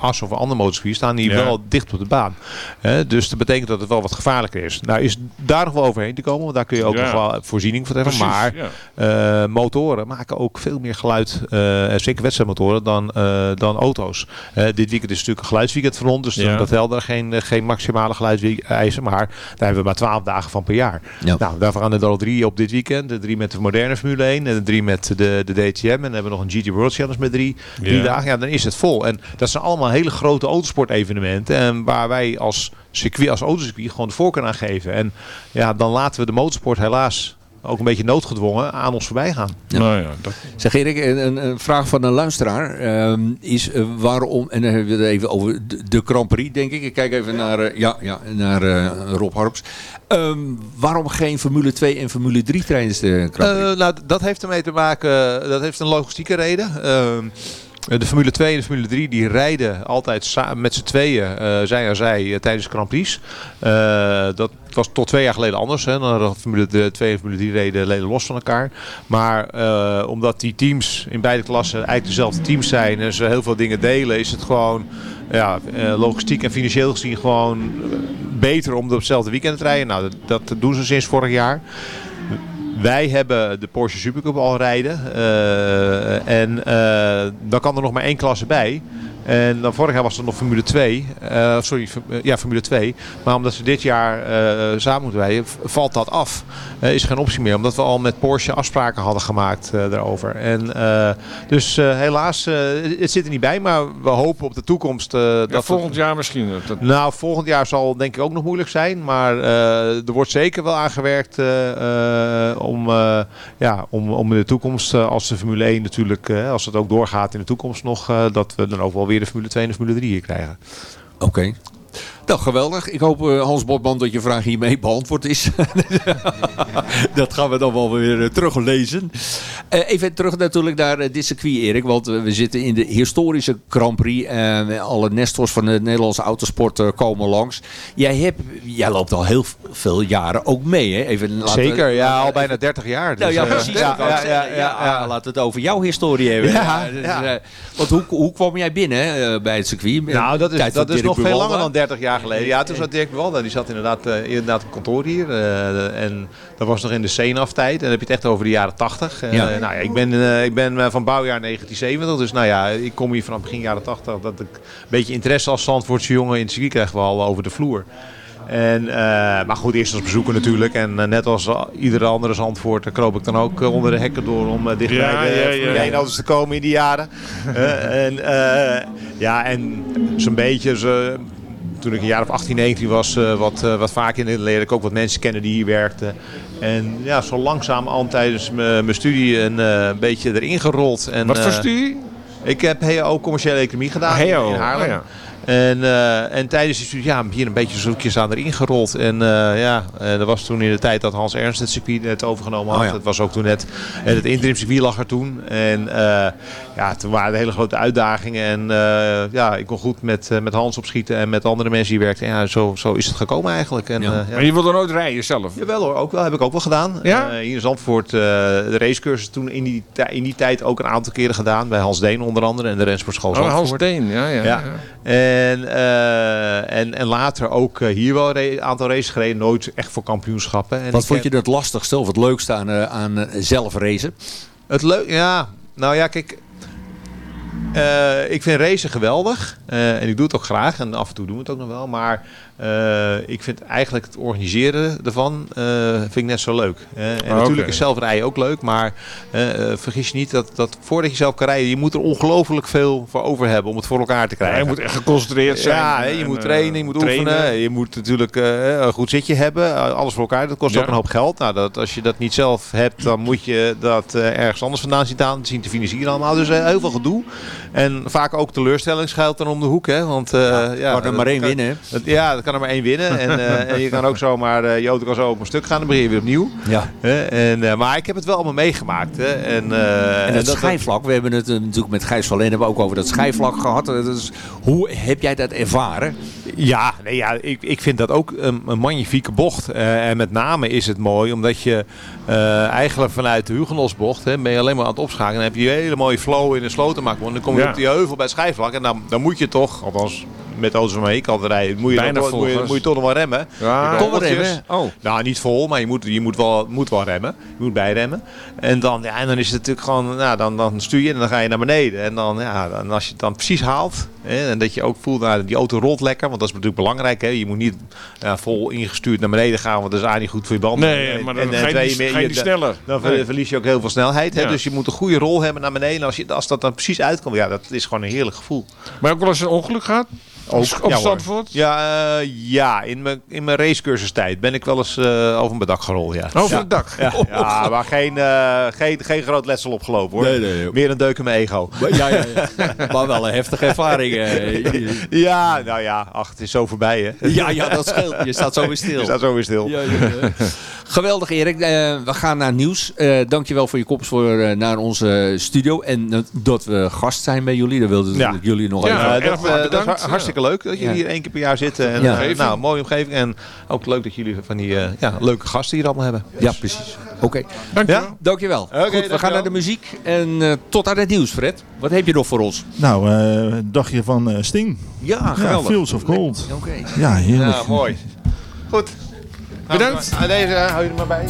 As of een ander staan hier Ja. wel dicht op de baan. Hè, dus dat betekent dat het wel wat gevaarlijker is. Nou is daar nog wel overheen te komen, want daar kun je ook Ja. nog wel voorziening voor treffen. Precies, maar ja. eh, motoren maken ook veel meer geluid, eh, zeker wedstrijdmotoren, dan, eh, dan auto's. Dit weekend is natuurlijk een geluidsweekend voor ons, dus Ja. dat helder geen, geen maximale geluidseisen, maar daar hebben we maar 12 dagen van per jaar. Ja. Nou, daarvan gaan er al drie op dit weekend, de drie met de moderne Formule 1 en de drie met de, de DTM en dan hebben we nog een GT World Challenge met drie, drie Ja. dagen. Ja, dan is het vol. En dat zijn allemaal hele grote autosportevenementen en waar wij als circuit, als autocircuit gewoon de voorkeur aan geven. En ja, dan laten we de motorsport helaas ook een beetje noodgedwongen aan ons voorbij gaan. Nou ja, dat... Zeg Erik, een, een- vraag van een luisteraar ehm, is eh, waarom, en dan hebben we het even over de, de Grand Prix denk ik. Ik kijk even naar, eh, ja, ja, naar eh, Rob Harps. Ehm, waarom geen Formule 2 en Formule 3 tijdens de Grand Prix? Eh, nou, dat heeft ermee te maken, dat heeft een logistieke reden. Eh, De Formule 2 en de Formule 3 die rijden altijd met z'n tweeën, eh, zij aan zij, eh, tijdens Grand Prix. Dat was tot twee jaar geleden anders. Hè. Dan Formule 2 en Formule 3 reden, reden los van elkaar. Maar omdat die teams in beide klassen eigenlijk dezelfde teams zijn en ze heel veel dingen delen, is het gewoon ja, logistiek en financieel gezien gewoon beter om op hetzelfde weekend te rijden. Nou, dat, dat doen ze sinds vorig jaar. Wij hebben de Porsche Supercup al rijden. eh, en eh, dan kan er nog maar één klasse bij. En dan vorig jaar was er nog Formule 2. eh, sorry, eh, ja, Formule 2. Maar omdat ze dit jaar eh, samen moeten rijden, valt dat af. Is geen optie meer. Omdat we al met Porsche afspraken hadden gemaakt daarover. En, dus helaas, het zit er niet bij. Maar we hopen op de toekomst. Ja, dat volgend jaar misschien. Dat, nou, volgend jaar zal denk ik ook nog moeilijk zijn. Maar er wordt zeker wel aan gewerkt eh, om, ja, om, om in de toekomst, als de Formule 1 natuurlijk, als het ook doorgaat in de toekomst nog, dat we dan ook wel weer de Formule 2 en de Formule 3 hier krijgen. Oké. Nou, geweldig. Ik hoop, eh, Hans Botman, dat je vraag hiermee beantwoord is. dat gaan we dan wel weer eh, teruglezen. Eh, even terug natuurlijk naar dit circuit, Erik. Want we zitten in de historische Grand Prix. En alle nestors van de Nederlandse autosport komen langs. Jij, hebt, jij loopt al heel veel jaren ook mee, hè? Even, laten- Zeker, ja, al bijna 30 jaar. Nou dus, ja, eh, precies. ja, ja, ja, ja, Ja, we het over jouw historie hebben. Ja, dus, ja. want hoe, hoe kwam jij binnen bij het circuit? Nou, dat is, dat is nog veel langer dan 30 jaar geleden. Ja, toen zat Dirk. Die zat inderdaad, eh, inderdaad op kantoor hier. eh, en dat was nog in de CNAF-tijd. En dan heb je het echt over de jaren 80. Eh, Ja. nou, ja, ik ben, eh, ik ben eh, van bouwjaar 1970. Dus nou ja, ik kom hier vanaf begin jaren 80. Dat ik een beetje interesse als Zandvoortse jongen in het circuit krijg wel over de vloer. En, eh, maar goed, eerst als bezoeker natuurlijk. En net als eh, iedere andere Zandvoort kroop ik dan ook onder de hekken door om dichtbij Ja, de ja, ja, Formule ja. 1 auto's te komen in die jaren. Eh, en eh, ja, en zo'n beetje... Zo, toen ik een jaar of 18, 19 was, eh, wat, eh, wat vaak in het leerde ik ook wat mensen kennen die hier werkten. En ja, zo langzaam al tijdens mijn mijn studie een eh, een beetje erin gerold. En, Wat voor eh, studie? Ik heb HEO commerciële economie gedaan HEO, in Haarlem. oh ja. En, eh, en tijdens die studie, ja, hier een beetje zoekjes aan erin gerold. En eh, ja, eh, dat was toen in de tijd dat Hans Ernst het circuit net overgenomen had. Oh ja. Het was ook toen net, en het interim circuit lag er toen. En ja, toen waren er hele grote uitdagingen. En ja, ik kon goed met, met Hans opschieten en met andere mensen die werkten. Ja, zo, zo is het gekomen eigenlijk. En, Ja. ja. Maar je wilde nooit rijden zelf? Jawel hoor, ook wel, heb ik ook wel gedaan. Hier in Zandvoort de racecursus toen in die, in die tijd ook een aantal keren gedaan. Bij Hans Deen onder andere en de Rensportschool Oh. Hans Deen, ja, ja. Ja. ja. En, eh, en, en later ook eh, hier wel een aantal races gereden. Nooit echt voor kampioenschappen. En Wat vond je het lastigste of het leukste aan, eh, aan zelf racen? Het leuk, ja. Nou ja, kijk. ik vind racen geweldig. En ik doe het ook graag. En af en toe doen we het ook nog wel. Maar eh, ik vind eigenlijk het organiseren ervan eh, vind ik net zo leuk. En Ah, natuurlijk is zelf rijden ook leuk. Maar eh, eh, vergis je niet dat, dat voordat je zelf kan rijden... je moet er ongelooflijk veel voor over hebben om het voor elkaar te Ja, krijgen. je moet echt geconcentreerd zijn. Ja, hè, je moet trainen, je moet trainen. oefenen. Je moet natuurlijk eh, een goed zitje hebben. alles voor elkaar. Dat kost Ja. ook een hoop geld. Nou, dat, als je dat niet zelf hebt, dan moet je dat eh, ergens anders vandaan zien, aan, zien te financieren allemaal. Dus heel veel gedoe. En vaak ook teleurstelling schuilt dan om de hoek. Hè? Want, eh, ja, kan er maar één winnen, dat- ja, kan er maar één winnen. En, eh, en je kan ook zomaar, eh je auto kan zo op een stuk gaan. Dan begin je weer opnieuw. Ja. Hè? En, eh, maar ik heb het wel allemaal meegemaakt. Hè? En, eh, En het dat- schijfvlak, we hebben het natuurlijk met Gijs van Leen hebben we ook over dat schijfvlak gehad. Hoe heb jij dat ervaren? Ja, nee, ja ik, ik vind dat ook een, een magnifieke bocht. Eh, en met name is het mooi omdat je eh, eigenlijk vanuit de Hugenlosbocht hè, ben je alleen maar aan het opschakelen. Dan heb je een hele mooie flow in de slotenmaak. Want dan kom je Ja. op die heuvel bij het schijfvlak. En dan, dan moet je toch, althans met auto's waarmee ik altijd rijd, moet je, Bijna toch- moet je, moet je toch nog wel remmen. Ja. Je Toch remmen? Oh. Nou, niet vol, maar je moet, je moet, wel, moet wel remmen. Je moet bijremmen. En dan, ja, en dan is het natuurlijk gewoon, nou, dan, dan stuur je en dan ga je naar beneden. En dan, ja, dan, als je het dan precies haalt, hè, en dat je ook voelt, nou, die auto rolt lekker, want dat is natuurlijk belangrijk. Hè. Je moet niet ja, vol ingestuurd naar beneden gaan, want dat is A niet goed voor je banden. Nee, maar dan en- en ga je niet- meer- ga je niet sneller. Dan Nee. verlies je ook heel veel snelheid. Hè. Ja. Dus je moet een goede rol hebben naar beneden. Als, je, als dat dan precies uitkomt, ja, dat is gewoon een heerlijk gevoel. Maar ook wel eens een ongeluk gehad? Op, op ja. Zandvoort? Ja, eh, ja in mijn, in mijn racecursustijd ben ik wel eens eh, over mijn dak gerold. Ja. Over ja. het dak? Ja, ja, maar geen, eh, geen, geen groot letsel opgelopen hoor. Nee, nee. Meer een deuk in mijn ego. Ja, ja, ja. maar wel een heftige ervaring. Ja, nou ja, ach, het is zo voorbij, hè? Ja, ja, dat scheelt. Je staat zo weer stil. Je staat zo weer stil. Ja, ja, ja. Geweldig Erik. Eh, we gaan naar nieuws. Eh dankjewel voor je komst voor, eh, naar onze studio. En dat we gast zijn bij jullie. Dat wilde Ja. ik jullie nog Ja, even... eh, dat is bedankt. har- hartstikke leuk dat jullie Ja. hier één keer per jaar zitten. En, Ja. eh, nou, mooie omgeving. En ook leuk dat jullie van die eh, ja, leuke gasten hier allemaal hebben. Ja, precies. Oké. Dankjewel. Ja? Dankjewel. Goed, we dankjewel. gaan naar de muziek. En eh, tot aan het nieuws, Fred. Wat heb je nog voor ons? Nou, eh dagje van eh, Sting. Ja, Ja, geweldig. Fields of Gold. Oké. Ja, heerlijk. Ja, mooi. Goed. Bedankt. Aan deze hou je er maar bij.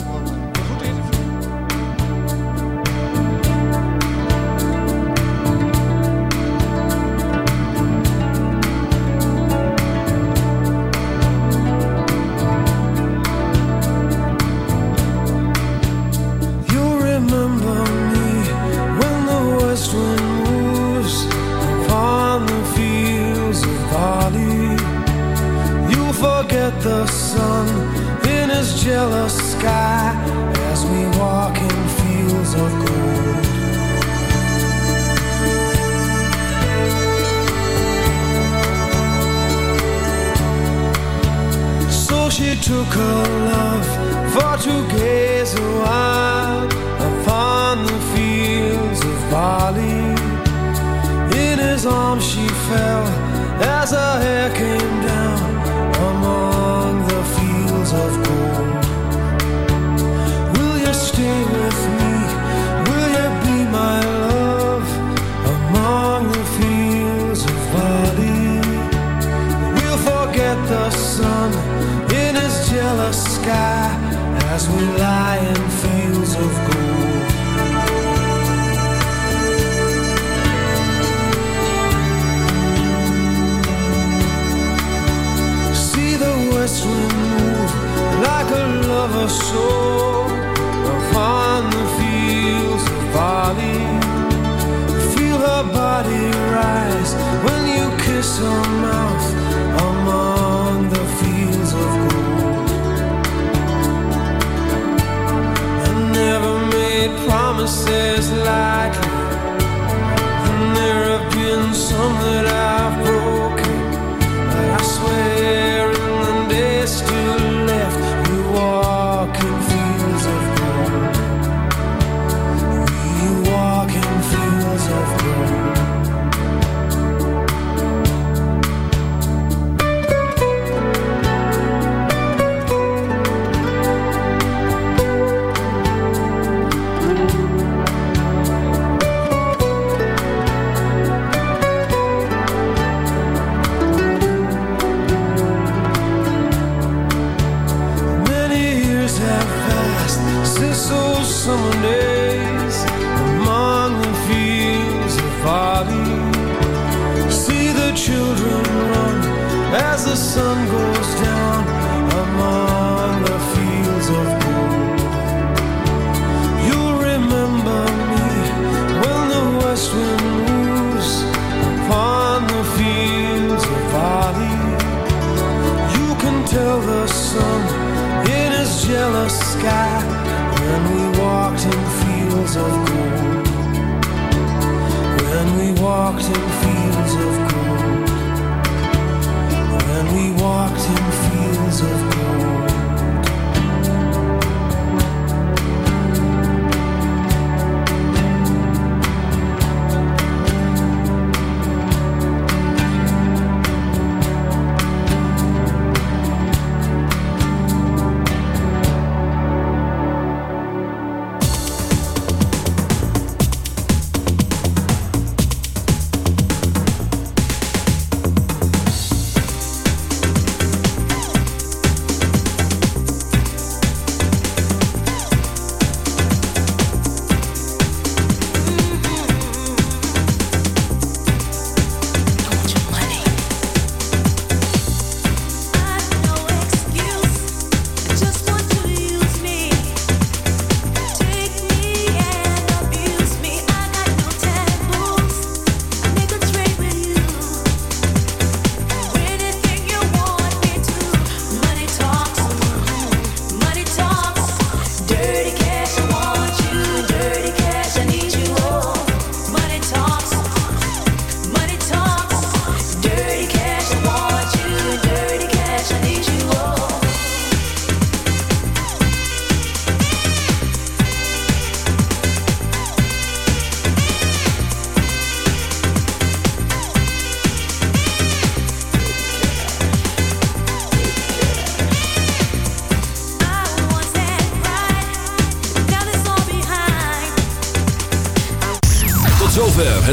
Promises lightly, and there have been some that I've sun goes down among the fields of gold. You'll remember me when the west wind moves upon the fields of barley. You can tell the sun in his jealous sky when we walked in fields of gold. When we walked in